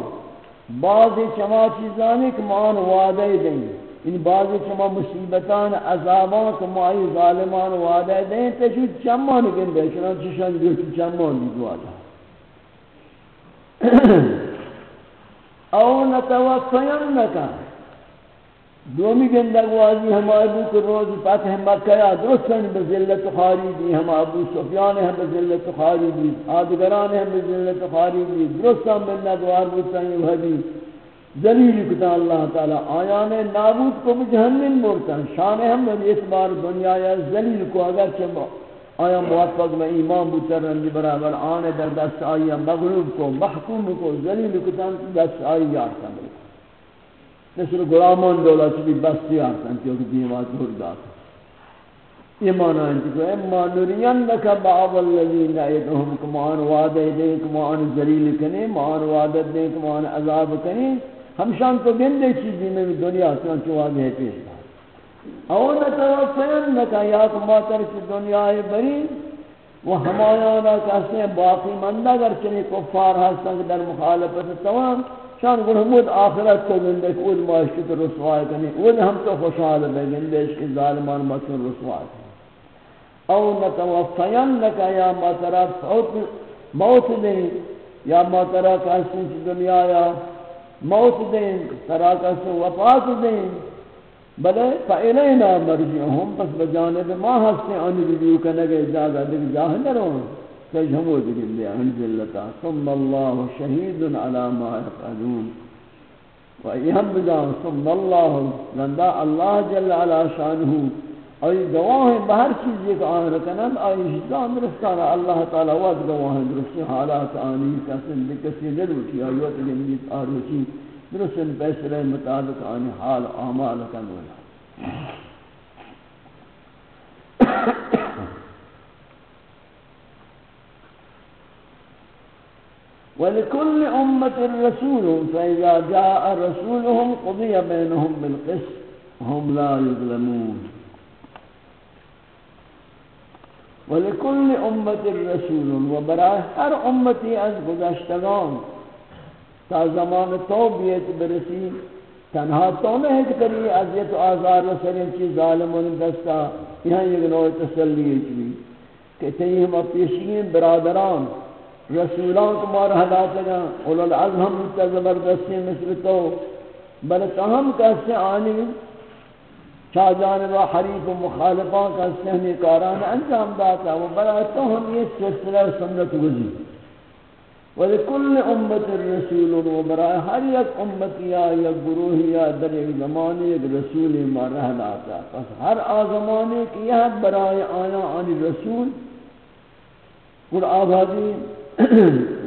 بعضی چما چیزانی کہ مان وعدے دیں۔ ان بعضی چما مصیبتان عذابان کہ مائی ظالمان وعدے دیں۔ تشید چمان گندے چنانچہ شان دیتی چمان دی دعا او نتوفینکا دومی گندگ واضی ہم ابو کے روز فتح مکہ درستن بذلت خاری دی ہم ابو سفیان ہم بذلت خاری دی آدگران ہم بذلت خاری دی درستن بلنا دوار بودتن یہ حدیث ذلیل کتا اللہ تعالی، آیان نابود کو بجہنن مورتن شان ہم بل اس بار دنیا یا ذلیل کو اگر چھ آیا موفق میں ایمان بودتر رنجی برابر آنے در دست آئی مغلوب کو، محکوم کو، ذلیل کتا دست آئی یارتا ملک مثل غلامان دولت بھی بستی آسان کیونکہ دیوات دور داتا یہ معنی ہے کہ اما نرینک بعض الذین نعیدهم کمان وعدہ دیں کمان ذلیل کنے مان وعدہ دیں کمان عذاب کنے ہم شان تو گندے چیزی میں دنیا سے وعدہ پیش دا او نتوفینکا یا کما ترک دنیا بری و ہمایانا کہتے ہیں باقی مندہ اگر چنی کفار ہستن در مخالفت تمام شان گن حمود آخرت کو گندے کہ اود معاشی تو رسوائی کنی اود ہم تو خوشحال بے گندے اس کی ظالمان مکن رسوائی کنی۔ او نتوفینکا یا ما ترک موت دیں، یا ما ترک حسن دنیا یا موت دیں ترک حسن وفات دیں۔ بلے فإلینا مرجعهم، پس بجانب ما ہستے آنی رجوع کنگے اجازہ دیکھ جاہ نرون کج ہمو دیکھ لے انزلتا ثم اللہ شہید علی ما یفعلون و ایہم بجان ثم اللہ لندہ اللہ جل علی شانہو اور گواہ بہر چیز ایک آن رکنن آئی حسان درستانا اللہ تعالی وقت گواہ درستی حالات آنی کسی لکسی نلوٹی آیوت لنگیت آروچی درست فیصلے مطابق آنی حال اعمال کن ولا ولكل أمة رسول، فإذا جاء رسولهم قضي بينهم بالقسط، وهم لا يظلمون. ولكل أمة رسول، وبرای هر امتی از گذشتگان، تا زمان تو بیت برسی تنہا تو نہیں ہے کری عذیت و آزار و سرین چیز ظالمون دستا یہاں یہ نوع تسلی چوی کہ تیہی ہم برادران رسولان کو مارا حدات لگا اولو العظم ہم تا زبردستی مثل تو۔ بلکہ ہم کہتے ہیں، آنی چاہ جانب و حریف و مخالفان کہتے ہمیں کاران انجام داتا و بلا تو ہم یہ سلسلہ سنت گزی ولكل امه الرسول وبراء هر یک امتی یا یک گروہ یا در ایک زمانے ایک رسول مرحل آتا پس ہر آزمانے کی یہ برائے آیا آنی رسول۔ قل آبادی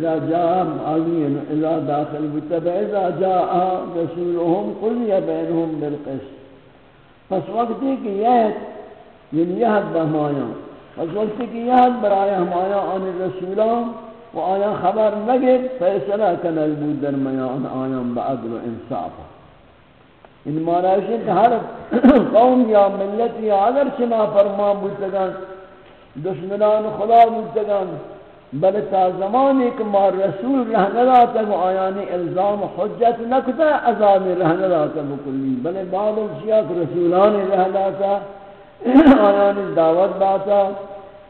لا جاء آمین إذا داخل بتبع إذا جاء رسولهم قل یا بینهم بالقسط. پس وقت کہ یہ یعنی یہ بہمایا پس وقت کہ یہ برائے ہمایا آنی رسولان و آیا خبر نگید فیصلہ کنل بود در میان آیان با عدل و انصاف. ان معنی کہ ہر قوم یا ملت یا اگر چنا فرما بودتگان دشمنان خدا بودتگان بل تا زمانی کہ ما رسول رہنے لاتا و آیانی الزام حجت نکتا عذاب رہنے لاتا بکلی بل بعض الشیعہ رسولان رہنے لاتا آیانی دعوت باتا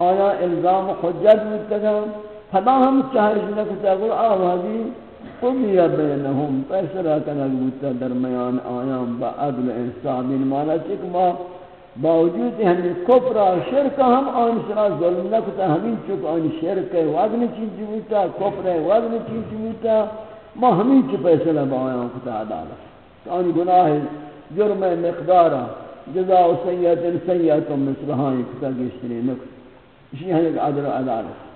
آیا الزام حجت بودتگان فدا ہم چاہش نکتا گل آوازی قضی بینہم فیصلہ کنک بودتا درمیان آیام با عدل انصاب ان مانا چک ما باوجود ہمیں کفر و شرک ہم آن سرا ظلم نکتا ہمیں چک آن شرک وزن چیز بودتا کفر وزن چیز بودتا ما ہمیں چی فیصلہ با آیام کتا عدالت۔ آن گناہ جرم مقدارا جزا و سیعت سیعت و مصرحان کتا گشتری نکتا۔ اسی ہے ایک عدل عدالت۔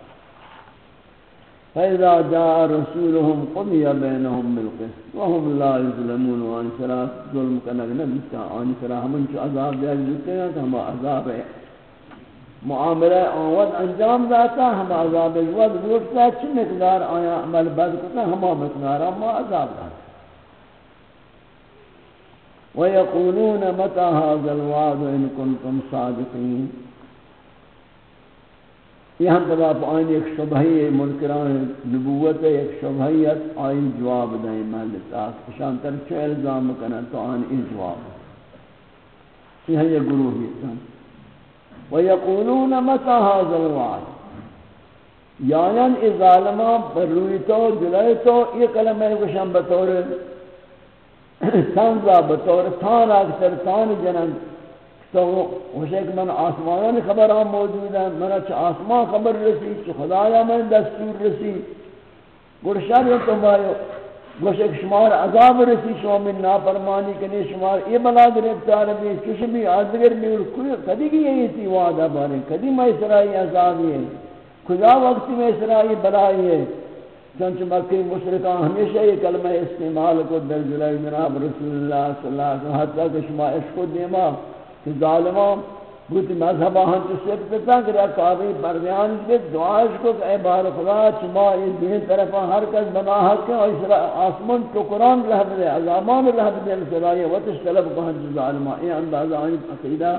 فإذا جاء رسولهم قضي بينهم بالقسط وهم لا يظلمون وان سرا ظلم کنگ نبتا وان سرا ہمن چو عذاب دیا جتے ہیں کہ ہم عذاب ہے معاملہ آواد انجام داتا، ہم عذاب ود گوشتا چھ مقدار آیا؟ عمل بد کتا ہم مقدار ہم عذاب داتا ويقولون متى هذا الوعد إن كنتم صادقين؟ یہاں تبا آئین ایک شبہی منکران نبوت ایک شبہیت آئین جواب دیں محلت آس شان تر چو الزام کنا تو آئین این جواب یہ ہے یہ گروہی تن وَيَقُولُونَ مَتَى هَذَا الْوَعْدِ؟ یعنی ای ظالمان پر روی تو جلائی تو، یہ کلمہ گوشن بطور تنزا بطور تان اکتر تان جنن۔ تو وہ کہ من آسمانوں خبر ہم موجود ہیں، من اچھا آسمان خبر رسی کہ خدایا من دستور رسی۔ گرشار یہ تو بھائیو گوشے کہ شمار عذاب رسی، شما من نافرمانی کنے شمار یہ بلا گرفتار بھی کسی بھی آدگر بھی کوئی کدی کی یہی تھی وعدہ بارے؟ کدی میں اسرائی عذاب ہے؟ کجا وقت میں اسرائی بلائی ہے؟ چونچہ مکی مشرکان ہمیشہ یہ کلمہ استعمال کو در جلائی جناب رسول اللہ صلی اللہ علیہ وسلم حتی کہ شما عشق و دیما کہ ظالمان بوتی مذہبہ ہم تو سب پتا کریا کعبی پردیان کے دعاش کو کہ اے بار خدا چما یہ دین طرف ہر کس بنا حق ہے اور آسمان تو قرآن رہ دے، عظامان رہ دے سرائے وطش طلب کہاں جز علماء یہ اندازہ آئین عقیدہ،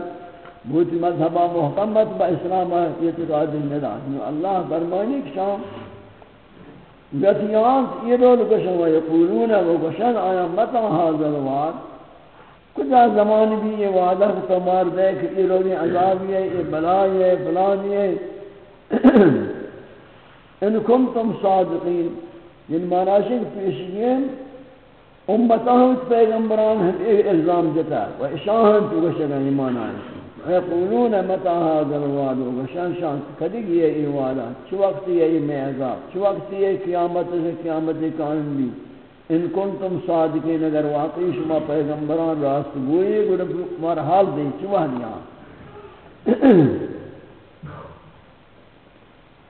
بوتی مذہبہ محکمت با اسلام اعتقاد ندان اللہ فرمانی کہ شام گتیان یہ دول گشن و یقولون و گشن آیا متا حاضر وعد کجا زمان بھی یہ وعدہ تو مار دے کہ یہ روی عذاب ہے، یہ بلائی ہے فلانی ہے۔ [clears throat] ان کنتم صادقین۔ یعنی مناشق پیشگین امتاہم پیغمبران ہم ایک الزام جتا و اشاہن تو گشگا ایمان آئے یقولون متا هذا الوعد؟ وشان شان کدی یہ ای وعدہ۔ چھ وقت یہ میں عذاب، چھ وقت یہ قیامت سے قیامت قائم بھی۔ ان کنتم صادقین، اگر واقعی شما پیغمبران راست گوئی گوڑا مار حال دیں چوہ دیا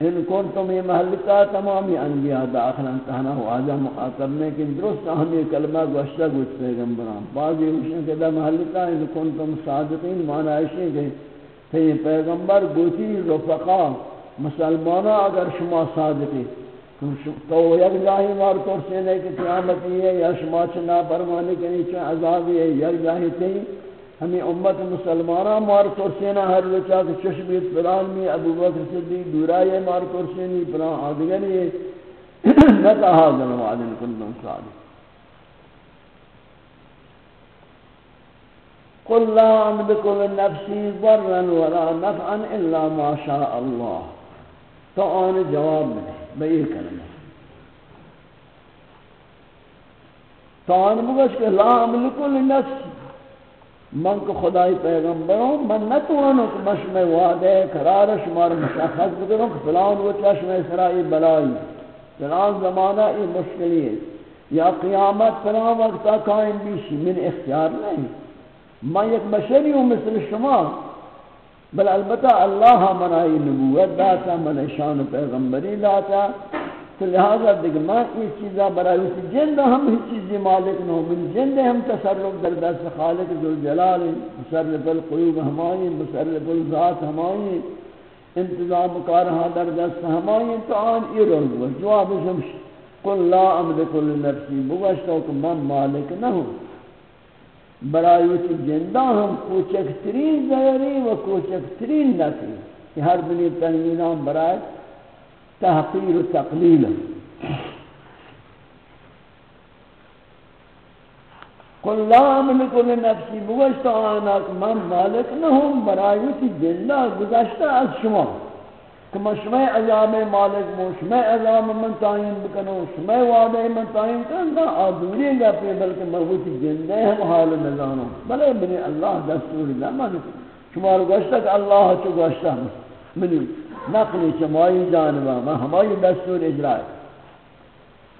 ان کنتم یہ محلکہ تمامی انبیاء داخل انتہنا ہو آجا مخاطب میں کہ درست ہمیں کلمہ گوشتہ گوشت پیغمبران۔ بعضی اوشن کہ دا محلکہ ان کنتم صادقین، معنی ایشیں کہ کہ پیغمبر گوتی رفقا مسلمانہ اگر شما صادقی۔ تو یک جاہی مار ترسینے کی قیامتی ہے یا شما چنا پرمانے کے نیچے عذابی ہے یک جاہی تھی ہمیں امت مسلمانہ مار ترسینا ہر رچا کہ چشمیت فلان میں ابو بکر صدیق دورائی مار ترسینی فلان آدھگنی ہے نتا حاضر وعدن کندن صادق قل لا املك لنفسي ضرا ولا نفعا الا ما شاء الله تو آن جواب میں بئی کلمہ تان مگش کہ لا املکو لنفسی من کو خدای پیغمبروں من نتوانو کہ مشمع وعدے، قرار شمار مشخص بکنو کہ فلان و چشم اسرائی بلائی۔ فلان زمانہ ای مشکلی ہے۔ یا قیامت فلان وقتا قائم بیشی۔ من اختیار نہیں۔ میں یک بشری ہوں مثل شما۔ بل البتہ اللہ منائی نبوت داتا، من شان پیغمبری داتا۔ تو لہذا دیکھ، میں یہ چیزا برائی اسی جند ہم ہی چیزی مالک نو من جند ہم تصرف در دست خالق ذو جلال مصرف القیوب ہمائی، مصرف الذات ہمائی، انتظام کارہا در دست ہمائی، تو آن ای رول جواب شمش، قل لا املک لنفسی بگشتا کہ من مالک نہ ہوں۔ برایوتی جندہ ہم کوچک ترین ظہری و کوچک ترین نفی. کہ ہر دنی تنوینان برای تحقیر و تقلیل. قل لا املک لنفسی بگشتا آنا من مالک نہ ہوں جندہ گزشتہ از شما. کہ میں عذاب مالک مو شمع عذاب من تعین بکنو شمع وعدہ من تعین کرنا آدوری گا پہ، بلکہ مربوطی جندے ہم حال نظانو بلے بنی اللہ دستور دا من شمار گوشتا کہ اللہ چو گوشتا منی نقلی چمائی جانبا میں ہمائی دستور اجرائی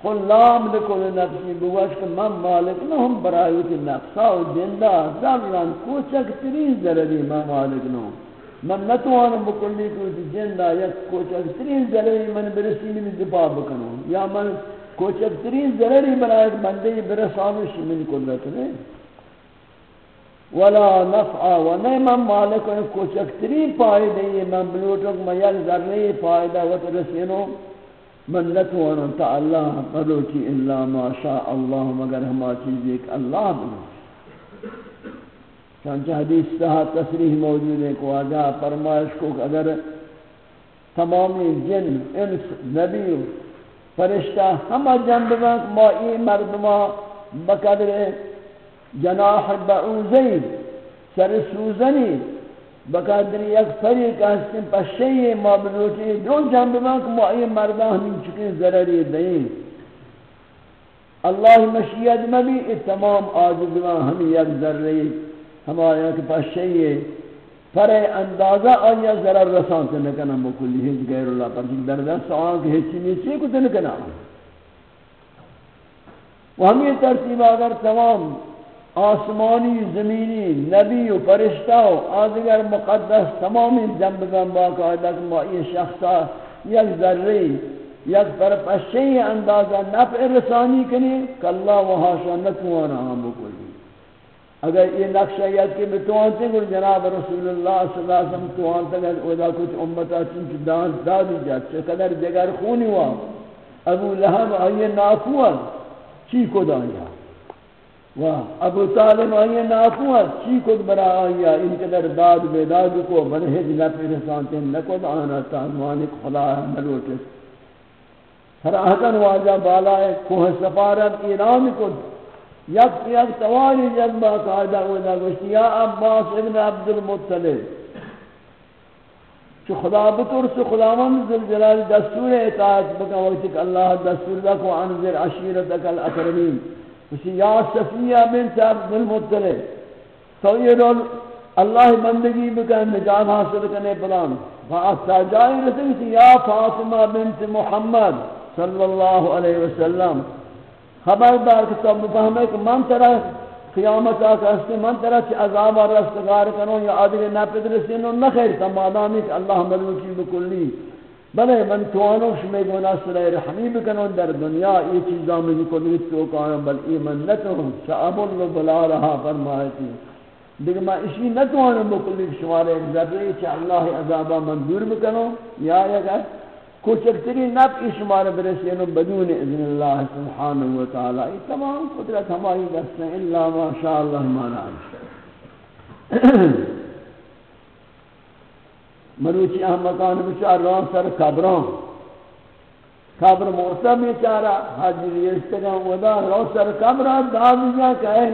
قل لام لکل نفسی بوش کہ من مالک نہ ہم برایوتی نفسا و جندہ ذران کوچک ترین ضرری میں مالک نہ ہوں۔ من نتوانم بکلی کو جندا یا کوچک ترین ضرری من برسی من دفاع بکنو یا من کوچک ترین ضرری برای بندے برسانش من قدرت نے ولا نفع و نہیں من مالک کوچک ترین فائدہ یہ من بلوٹک میں یک ذرری فائدہ و ترسینو. من نتوانم تا اللہ پروچی الا ما شاء اللہ مگر ہما چیز ایک اللہ بلوٹی چنانچہ حدیث تہا تصریح موجود ہے کہ آجا فرمائش کو اگر تمامی جن، انس، نبی، فرشتہ، ہمہ جنب بنک ما ای مردمہ بقدر جناح بعوزین، سر سوزنی، بقدر یک فریق ہستن پشی ما بلوٹی دو جنب بنک ما ای مردہ ہمیں چکے ضرری دیں اللہ مشیت میں بھی تمام آجزوان ہمیں یک ذرے ہمارے کہ پاس شیئے پر اندازہ آیا ضرر رسان سے نکنا مکلی ہیچ غیر اللہ پر۔ جن دردہ سوان کے ہیچی نیچی کو تو نکنا وہ ہم یہ ترتیب اگر تمام آسمانی زمینی نبی و فرشتہ و آدھگر مقدس تمامی جنب گنبا قائدہ کہ ما یہ شخصا یک ذری یک پر پشی اندازہ نفع رسانی کنی کہ اللہ و حاشا نتوانا ہم بکلی اگر یہ نقشہ یاد کہ میں تو آنتے گل جناب رسول اللہ صلی اللہ علیہ وسلم تو آنتے گل اودا کچھ امتا چنچ دانس دادی جات چقدر جگر خونی ہوا۔ ابو لہب آئیے ناکوان چی کو دانیا و ابو طالب آئیے ناکوان چی کو برا آئیا ان قدر داد بے داد کو منحج نہ نفی رسانتے نکو آنا تانوانک خدا ملوٹس ہر آہتن واجہ بالا ہے، کوہ سفارت ایران کو یک یک توانی جذبہ قاعدہ ہونا گوشتی یا عباس ابن عبد المطلب چو خدا بطور سے خداوند ذلجلال دستور اطاعت بکا وقتی کہ اللہ دستور دکو انذر عشیرتک الاکرمین گوشتی یا صفیہ بنت عبد المطلب تو یہ رول اللہ بندگی بکا نجات حاصل کرنے پلان فاستا جائی رسل یا فاطمہ بنت محمد صلی اللہ علیہ وسلم. خبردار کہ تب بفهمے کہ من طرح قیامت آکا ہستے من طرح چی عذاب اور رستگار کنو یا آدھر نہ پدرسینو نخیر تمادامی کہ اللہ ملوکی بکلی بلے من توانو شمی گونا صلی رحمی بکنو در دنیا، یہ چیزاں مجھے کلی توکا ہے بل ایمن نتو شعب اللہ بلا رہا فرمائے فرمائیتی دیکھ میں اسی نتوانو بکلی شمارے ذری چی اللہ عذابہ منظور بکنو یا یا کہ کوچکتری نفع شمار برسین بدون اذن اللہ سبحانہ وتعالی یہ تمام قدرت ہماری دست ہے الا ما شاء اللہ مانا مروچی اہم مکان بچار ران سر قبران قبر مرتب بیچارہ حاجی ریستگاں ودا ران سر قبران دادیا کہے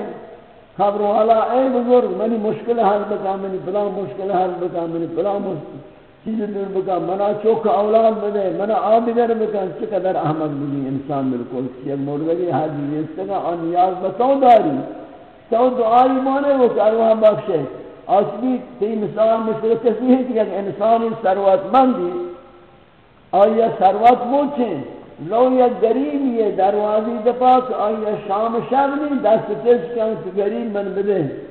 قبر والا، اے بزرگ، منی مشکل حل بکا، منی بلا مشکل حل بکا، منی بلا مشکل چیز دور بکا منا چوک اولاد بده منا آبگر بکن چقدر احمد بودی انسان بالکل یک مردگی حاجی نیستگا آن نیاز بتو داری تو دعای مانے وہ کہ اللہ بخشے اصلی تی مثال مثل کسی ہے کہ انسانی ثروت مندی آیا ثروت بوچیں لو یا غریب یہ دروازی دپا کہ آیا شام شب نہیں دست تیز کن تو غریب من بده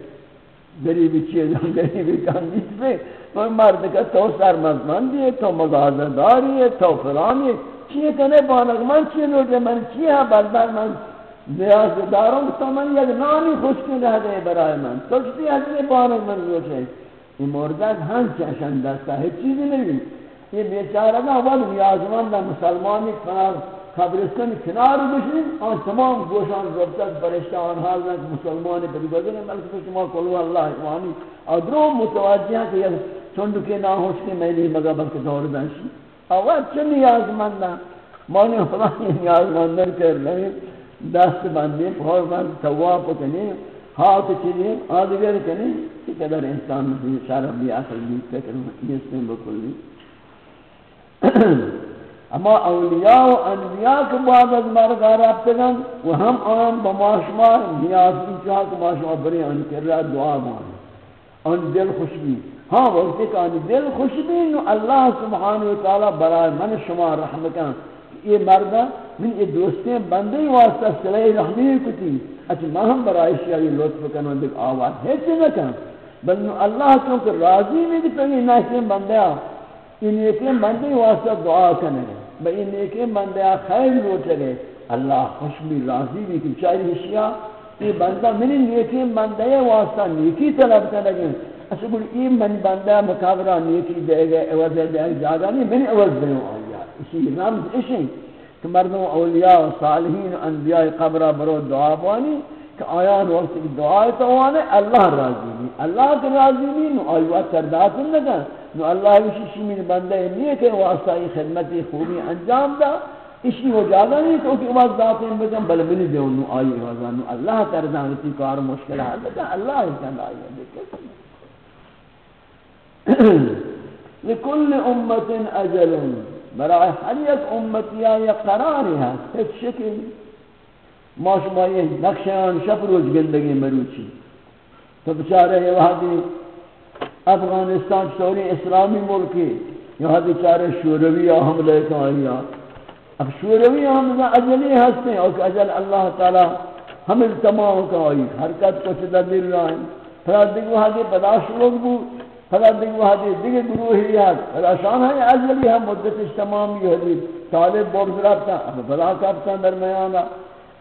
گریبی چیه جان گریبی کن نیستی. تو مرد که تو سرمزمندیه تو مغازداریه تو فلانیه چیه کنے بانک من چیه نوڑے من چیه بردر من نیاز دارم تو من یک نانی خوشکی نهده برای من. تو چی هستی بانک من روشه یہ مردد هم چشن دسته ہے چیزی نبید این بیچاره نه ولی دا مسلمانی کنار قبرستان کنار بشین، آن تمام گوشان ربطت برشتہ، آن حال نک مسلمانی پر گزرے ملک شما کلو اللہ وانی ادرو متوجہ ہیں کہ یہ چندو کے نہ ہوش کے میں نہیں مگا بلکہ دور دنشی اول چھ نیاز مندہ مانی فلانی نیاز [laughs] مندر کر رہے دست بندی پھور بند، تواب کنی ہاتھ چلی آدگر کنی کہ قدر انسان بھی شرف بھی اصل بھی، فکر یہ سے بکلی۔ [clears throat] اما اولیاء و انبیاء کے بعد از مرگا رابطگن و ہم آن بماشما نیاز انچاہ کہ ماشما بری ان کر رہا دعا مانا ان دل خوشبی ہاں وقت کہ ان دل خوشبی نو اللہ سبحانہ وتعالی برای من شما رحمکان یہ مردہ من یہ دوستیں بندی واسطہ صلح رحمی کتی. اچھا ما ہم برای شیعی لطف کنو دل آواز ہے چی نکن. بل نو اللہ چونکہ راضی میں کہ تو یہ ناشتیں بندیاں یہ نیکی بندی واسطہ دعا کرنے بہ یہ نیکی بندی خیر لوٹے گئے اللہ خوش بھی راضی بھی، کہ چاہیے اشیاء یہ بندہ منی نیکی بندی واسطہ نیکی طلب کرنے گئے اچھا بول، یہ من بندہ مقابرہ نیکی دے گئے، عوض دے گئے جاگا نہیں منی عوض دے ہوں آیا اسی رمز اشیں کہ مردم اولیاء و صالحین و انبیاء قبرہ برو دعا بانی کہ آیان وقت کی دعای تو آنے، اللہ راضی بھی اللہ کے راضی بھی نو آیوہ کردات لگا نو اللہ وشی شمین بندے نہیں کہ واسطہ خدمتی خوبی انجام دا۔ اسی ہو جاگا نہیں تو کہ وقت ذات ان بکن بل ملی دے نو آئی وزا نو۔ اللہ کردان اسی کار مشکل ہے۔ لگا اللہ ہی کند آئی دیکھے لکل امت اجل برای ہر یک امتیا یا قراری ہے ایک شکل۔ ما شما یہ نقشان، شب روز گندگی مروچی۔ تو بچارے یہ وحدی افغانستان چطوری اسلامی ملکی یہاں بیچارے شوروی حملے کا آیا اب شوروی حملہ اجلی ہستے ہیں اور اجل اللہ تعالی حمل تمام کا آئی حرکت کو چدہ دل رہا ہے پھر دیکھ وحدی بداش لوگ بو پھر دیکھ وحدی دیکھ گروہیات پھر آشان ہے اجلی ہم مدتش تمام یہ حدیث طالب بورز رابطہ، اب بلا کبتا درمیانا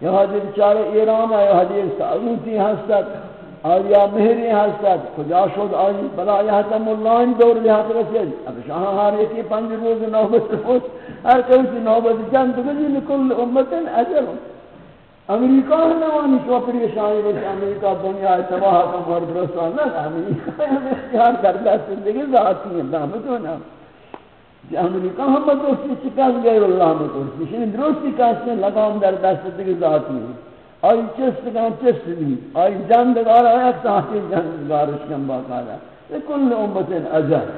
یا حدیث بیچارے ایران ہے یا حدیث سعودی ہستت آیا مہری حسد کجا شد آئی بلا یحتم اللہ ان دور لحاظ رسید اب شاہ ہار ایکی پنج روز نوبت روز. ہر کوئی نوبت جنت گجی لکل امت اجل. امریکہ ہاں نوانی تو پریشانی بس امریکہ دنیا تباہ کا مرد رسول ہاں نہ. امریکہ ہاں ہم اختیار کرتا زندگی ذاتی ہیں دامتو نا جی امریکہ ہم دوستی چکاس غیر اللہ میں کرسی درستی کاستے لگام در دست دیگه ذاتی ہیں آئی چست کن چست بھی آئی جندگار آیا تحقیق جندگارش کن باقاعدہ لکل امت اجر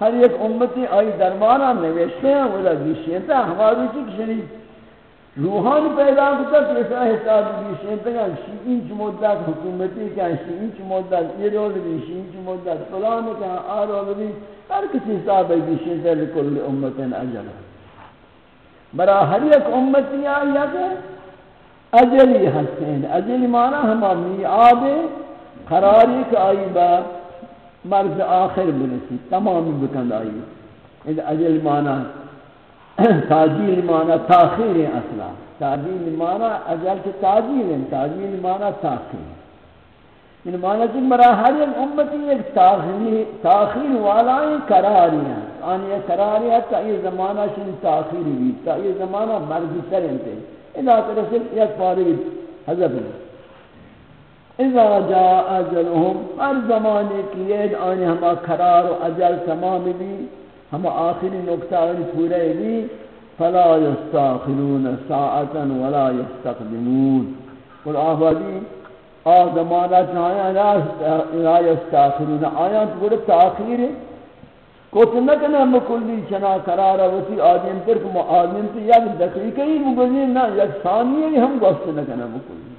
ہر ایک امتی آئی دربارہ نوشتے ہیں وہ گیشیں تا ہماری چک شریف روحان پیدا کرتا تو ایسا حساب گیشیں تا شی انچ مدت حکومتی کیا شی انچ مدت یہ رول بھی شی انچ مدت فلان کیا آ رول بھی ہر کسی حساب گیشیں تا لکل امت اجر برا ہر ایک امتی آئی ہے اجلی ہستین، اجلی معنی ہما میعاد قراری کا آئی با مرز آخر برسی، تمامی بکند آئی. اجل معنی [clears throat] تاجیل معنی تاخیر اصلا. تاجیل معنی اجل کے تاجیل ہیں تاجیل معنی تاخیر. ان معنی کہ مرا ہر ایک امتی ایک تاخیر تاخیر والا قراری ہیں. آن یہ قراری ہے تا یہ زمانہ شن تاخیر بھی تا یہ زمانہ مرضی سر انتے ترسل یک فارغ حضب إذا جاء أجلهم ہر زمانے کی یہ آنی ہما قرار و أجل تمام بھی ہم آخری آنی پورے بھی فلا يستاخرون ساعتا ولا يستقدمون قل آفادی آ زمانہ چاہایا لا يستاخرون آیات بڑے تاخیر ہے کوت نہ کنا مکلی چنا قرار وتی آدم پر کو آدم تے یک دقیقہ ہی مگنی نہ یک ثانیہ ہی ہم گوشت نہ کنا مکلی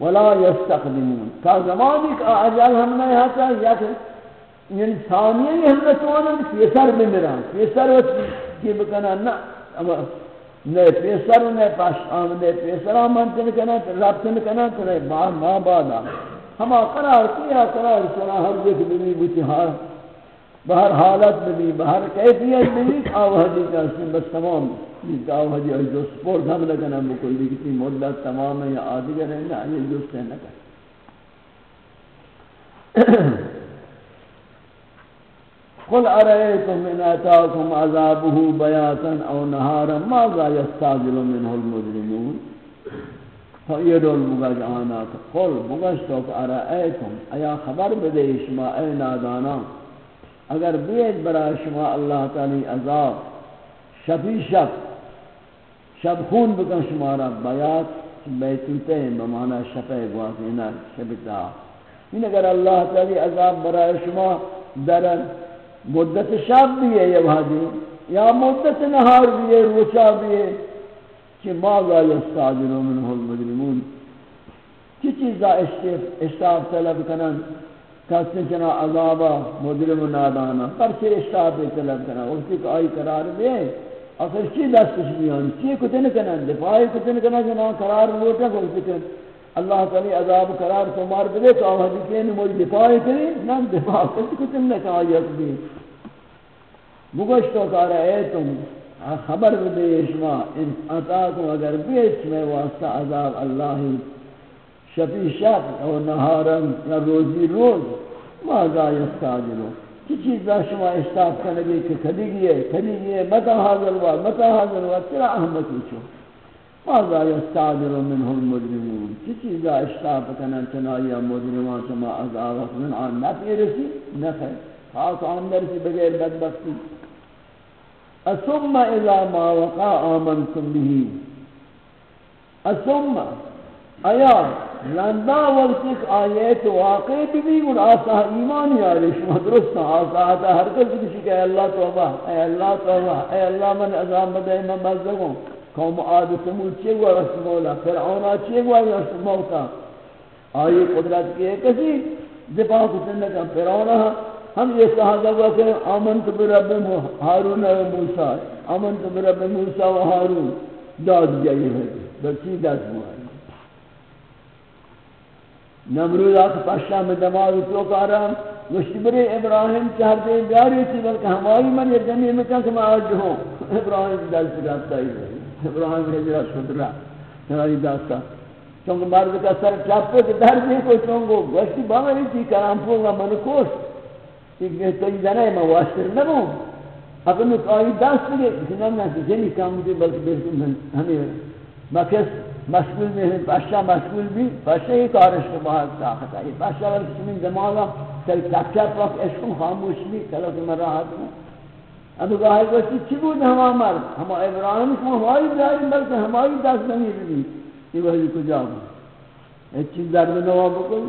ولا یستقدمون کا زمانی کا اجل ہم نہ ہتا یک یعنی ثانیہ ہی ہم نہ تو نہ سر میں میرا سر وتی کی بکنا نہ نہ پیسر، نہ پاش آمدے پیسر آمد کنا رابط کنا تو ما ما بعد ہم قرار کیا قرار سنا ہر دیکھ بھی بوتی ہاں بہر حالت بھی، بہر کیفیت بھی آوہدی کا اسم بس تمام یہ آوہدی اور جو سپورٹ ہم لگنا مکلی کسی مدت تمام ہے یا آدھگر ہے نا، یہ جو سے نہ کر قل ارأيتم إن أتاكم عذابه بياتا أو نهارا ماذا يستعجل منه المجرمون۔ فإيدوا المغاج آنات۔ قل مغشتك أرأيتم أيا خبر بديش ما أي نادانا۔ اگر بیت برای شما اللہ تعالی عذاب شبی شب شب خون بکن شما را بیات بیتوتے ہیں، بمانا شفع گوازینا شبتا این اگر اللہ تعالی عذاب برای شما در مدت شب بھی ہے یہ بھاجی، یا مدت نہار بھی ہے روچا بھی ہے کہ ماذا یستاجرون منہ المجرمون. کی چیزا اشتاب طلب کنن؟ کسی چنا عذابا مدرم و نادانا پر چه اشتاب طلب کنا وقتی که آئی قرار بے آخر چی دستش بیان چی کتن کنن دفاعی کتن کنن جنا قرار موٹا وقتی که اللہ تعالی عذاب قرار تو مار بدے تو آوہ دیکھیں مجھے دفاعی کنی نا دفاع کسی کتن نکا آیت بھی مگشتو کارا اے تم۔ خبر بدے شما، ان اتاکم اگر بیچ میں واسطہ عذاب اللہ شفی شب او نهارن یا روزی روز ماذا یستاجلو کی چیز دا شما اشتاف کنگی کہ کدیگی ہے کدیگی ہے متا حاضر وقت متا حاضر وقت چرا احمدی چو ماذا یستاجلو منه المجرمون. کی چیز دا اشتاف کنن چنائی مجرمان شما عذاب من؟ آن نفی رسی نفی خاص آن نرسی بغیر بدبختی. ثم اذا ما وقع آمنتم به. ثم آیا لندا وقت ایک آیت واقع بھی ان آسا ایمان یاری شما درست آسا آتا ہر کس کسی کہ اے اللہ توبہ، اے اللہ توبہ، اے اللہ من عذاب مدعی من بزدگوں قوم آد سمول چے گوا رسم مولا، فرعون چے گوا رسم موتا۔ آئی قدرت کی ہے کسی، دفاع کتن لکا فرعون ہم یہ کہا گا کہ آمنت برب حارون و موسیٰ۔ آمنت برب موسیٰ و حارون داد جائی ہے، بچی داد مولا نمرود آتا پشتا میں دماغ تو کارا مشتبر ابراہیم چہر دے جاری تھی، بلکہ ہماری من یہ جمعی میں کہا کہ آج ہوں؟ ابراہیم دل سے ہی رہی ابراہیم رجرہ شدرہ ہماری داستا چونکہ مرد کا سر چاپے کہ در دے کوئی چونگو گوشتی باوری چی کرام پوگا من کوش۔ ایک کہ تو یہ جانا میں واشتر نبوں اگر میں آئی دست دے جنہاں میں جنی کام دے بلکہ بلکہ ہمیں مکس میں ہیں بادشاہ مشغول بھی بادشاہ ہی کارش کو بہت طاقت ہے بادشاہ اگر کسی من زمانہ سر چپ وقت عشق خاموش بھی کلو کہ میں راحت ہوں اب ہے کہ چی بود ہما مرد؟ ہما ابراہیم کو ہماری داری بلکہ ہماری دست نہیں بھی یہ وحی کو جاؤ ایک چیز درد نوا بکل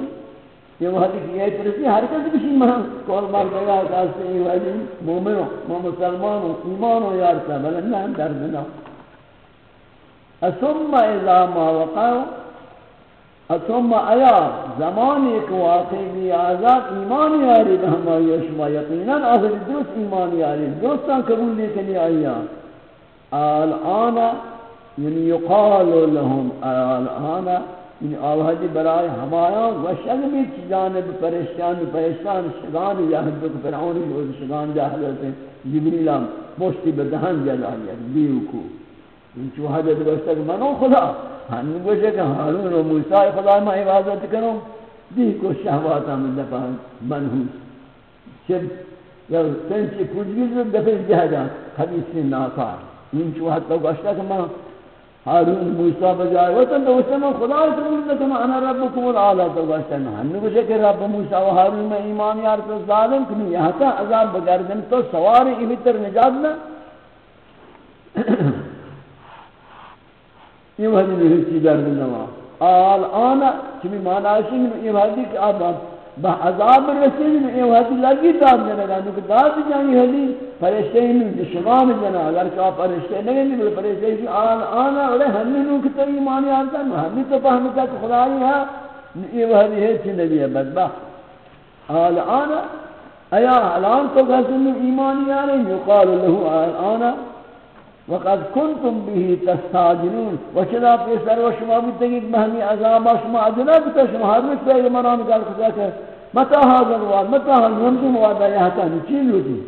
یہ وحی کی یہ ترسی حرکت کسی مہاں کول مر گیا کہاستے یہ وحی مومن ہو مسلمان ہو ایمان ہو یارتا بلنہ درد نوا ثم اذا ما وقعوا ثم ایا زمان ایک واقع بھی آزاد ایمان یاری بہما یشما یقینا اہل درست ایمان یاری درستان قبول لیکنی آیا الان یعنی یقال لهم، الان یعنی آوہدی برای ہمایا وشن بھی جانب پریشان پریشان، شگان یحد کو فرعون شگان جا حضرت جبریل مشتی بدہن جلالی بیوکو۔ این چو حضرت گوشتا کہ منو خدا ہنو گوشتا کہ حارون و موسیٰ خدا میں عبادت کروں دی کو شہواتا من دفع منحوس شب یا سنچی پوچھگی سے دفع جہدا حدیث ناکار این چو حضرت گوشتا کہ من حارون موسیٰ بجائے وطن تو اس میں خدا سے بولتا کہ میں انا ربکم العالی تو گوشتا کہ ہنو گوشتا کہ رب موسیٰ و حارون میں ایمان یار تو ظالم کنی، یہاں تا عذاب بگردن تو سواری ایمیتر نجات نہ۔ یہ وحدی نہیں چیز درد نوا آل آنا چمی معنی ہے یہ وحدی کہ اب با عذاب رسید میں یہ وحدی لگی داد جنے گا کہ داد جانی حدی فرشتے ہی میں دشمان جنا اگر کہ آپ فرشتے نہیں نہیں فرشتے کہ آل آنا اور ہمیں نو کہ تو ایمان آتا ہے ہمیں تو فهمتا کہ خدای ہے یہ وحدی ہے چی نبی ہے بدبخت آل آنا ایا الان تو کہ ایمان آ رہے یقال له آل آنا وقد كنتم به تستعجلون. وشدا پیسر و شما بیتگید بہمی عذاب شما عجلہ بیتا شما هر حضرت پیغمبران قال خدا کہ متى هذا الوعد؟ متى هذا ينظم وعد يهتا نچین لوٹی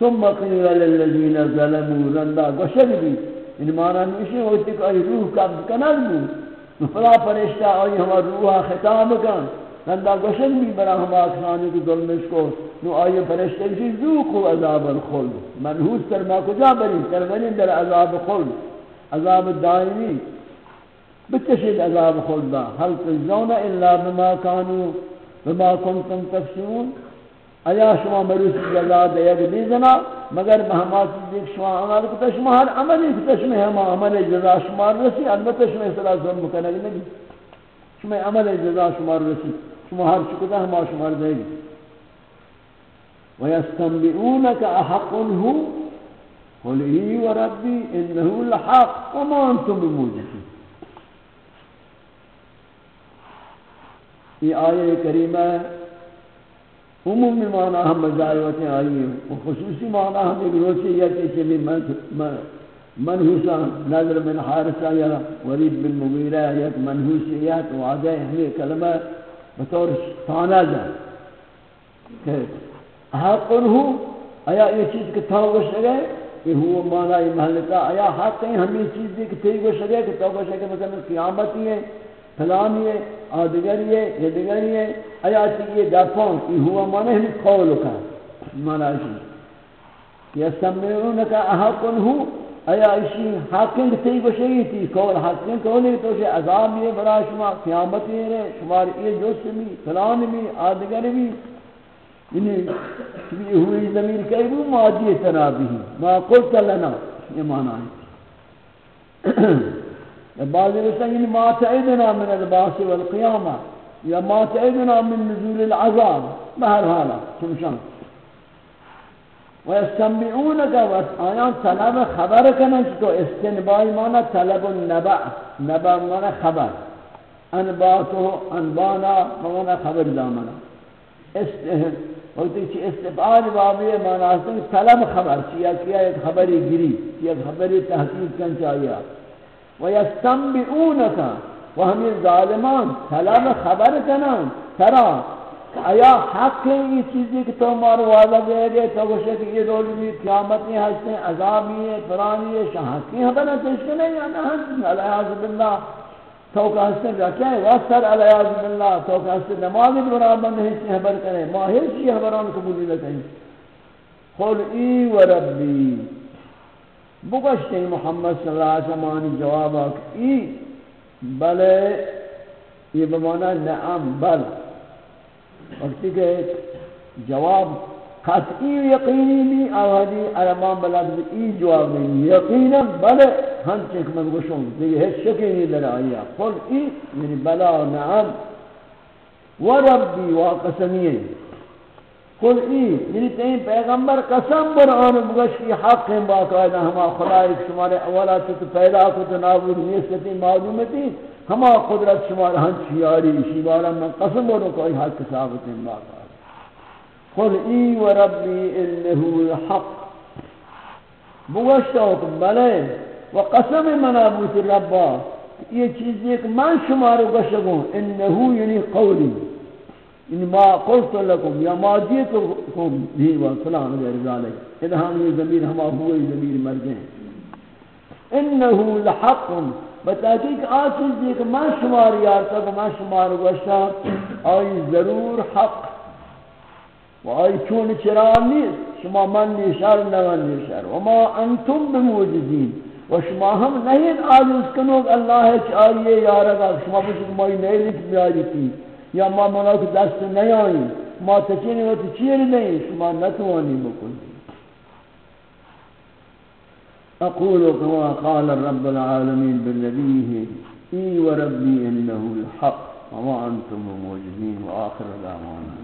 ثم قيل للذين ظلموا رندا گشد بھی ان معنی نوشی ہوتی کہ روح قبض کنال بو فلا فرشتہ آئی ہمارا روح خطاب کن. نندا گوشن بھی برا ہم آکسانی کی ظلمش کو نو آئیے فرشتے کی ذوقو عذاب الخلد. منحوس تر ما کجا بری تر بری در عذاب خلد. عذاب دائمی. بتشید عذاب خلد حل تجزون الا بما کانو بما کنتم تفسون ایا شما مروسی جزا دیگ دیزنا، مگر بہما چیزی شما عمل کتا شما ہر عملی کتا شما ہما عمل جزا شما رسی البتہ شما اصلاح ظلم کنگ نگی. شما عمل جزا شما رسی شما ہر چکتا ہم شمار دے گی وَيَسْتَنْبِئُونَكَ أَحَقٌ هُ قُلْ إِي وَرَبِّي إِنَّهُ لَحَقٌ وَمَا أَنْتُمْ بِمُوجِزِينَ یہ آیہ کریمہ عمومی معنی ہم مجائیوتیں آئی ہیں و خصوصی معنی ہم ایک روچی یا کہ چلی منحوسا نظر من حارسہ یا ورید بن مغیرہ یا منحوسیت وعدہ ہمیں کلمہ بطور تانا جائے کہ حق ہو، آیا یہ چیز کہ تھا گوش گئے یہ ہوا مانا یہ محلتا آیا حق ہیں ہم یہ چیز دی کہ تھی گوش گئے کہ تو گوش گئے مثلا قیامت ہی ہے فلانی ہے آدگری ہے یہ دگری ہے آیا چیز یہ دفعون یہ ہوا مانا ہم قول کا مانا چیز. یہ سمیعونکا احق ہو ایا اسی حاکم تی گوشی تی کول حاکم کولی تو سے عذاب یہ برا شما، قیامت یہ رے شمار یہ جو سمی فلان بھی آدگر بھی یعنی یہ ہوئی زمین کئی وہ ماضی ترابی ما قلت لنا، یہ معنی ہے۔ [clears throat] بعض رسل یعنی ما تعیدنا من الباس والقیامة یا ما تعیدنا من نزول العذاب بہر حالا چمشان ويستنبئونك وآيان طلب خبر کنن که تو استنبائی مانا طلب النبع. نبع مانا خبر. انباتو انبانا مانا خبر دامنا وقتی چی استفعال بابی مانا ہے یعنی طلب خبر. چیا کیا ایک خبری گری ایک خبری تحقیق کن چاہیا ويستنبئونك وهم الظالمان طلب خبر کنن. ترى آیا حق ہے یہ چیزی کہ تو مارو وعدہ دے گے تو وہ کہ یہ رول بھی قیامت میں ہستے عذاب ہی ہے فرانی ہے شاہکی ہے، بنا تو اس کے نہیں آنا ہے۔ علیہ باللہ تو کا حسن رکھے واسر علیہ باللہ تو کا حسن نماز برابر نہیں چی حبر کرے۔ ماہر چی حبران قبولی لکھیں قل ای و ربی۔ بگشتے محمد صلی اللہ علیہ وسلم، آنی جواب آکھ۔ ای، بلے، یہ بمانا نعم، بل۔ وقتی کہ جواب قطعی و یقینی بھی آوازی علمان بلد ای جواب نہیں یقینا بلے ہم چک من گوشوں دیگه ہیچ شکی نہیں در آیا قل ای یعنی بلا نعم و ربی و قسمیه قل ای یعنی تین پیغمبر قسم بر آن بگش کی حق ہیں، باقاعدہ ہما خدای شمار اولا تو پیدا کو تو نابود نیستی معلومتی ہما قدرت شمار ہنچ یاری شیوارا من قسم بر کوئی حق ثابت ہیں باقاعدہ قل ای و ربی انہو الحق. بگشتا حکم بلے و قسم من ابوت ربا. یہ چیز ایک من شمارو گشگوں انہو یعنی قولی. یعنی ما قلت لکم یا ما جیتکم بھی و فلان غیر ذالک. ادھان یہ ضمیر ہما ہوئی ضمیر مرجع انہو الحق بتحقیق آ چیز ایک من شمار یارتا کہ من شمار گشتا آئی ضرور حق و آئی چون چرا نیست شما من نیشار نوان نیشار و ما انتم بموجزین. و شما ہم نہیں آجز کنوگ اللہ چاہیے یارگا شما بچک مائی نیلیت بیاری کی یا ما مناک دست نیائی ما تکینی و تچیر نہیں شما نتوانی بکن أقول كما قال رب العالمين بالنبيه إي وربي إنه الحق. وما أنتم موجودين وآخر دعوانا.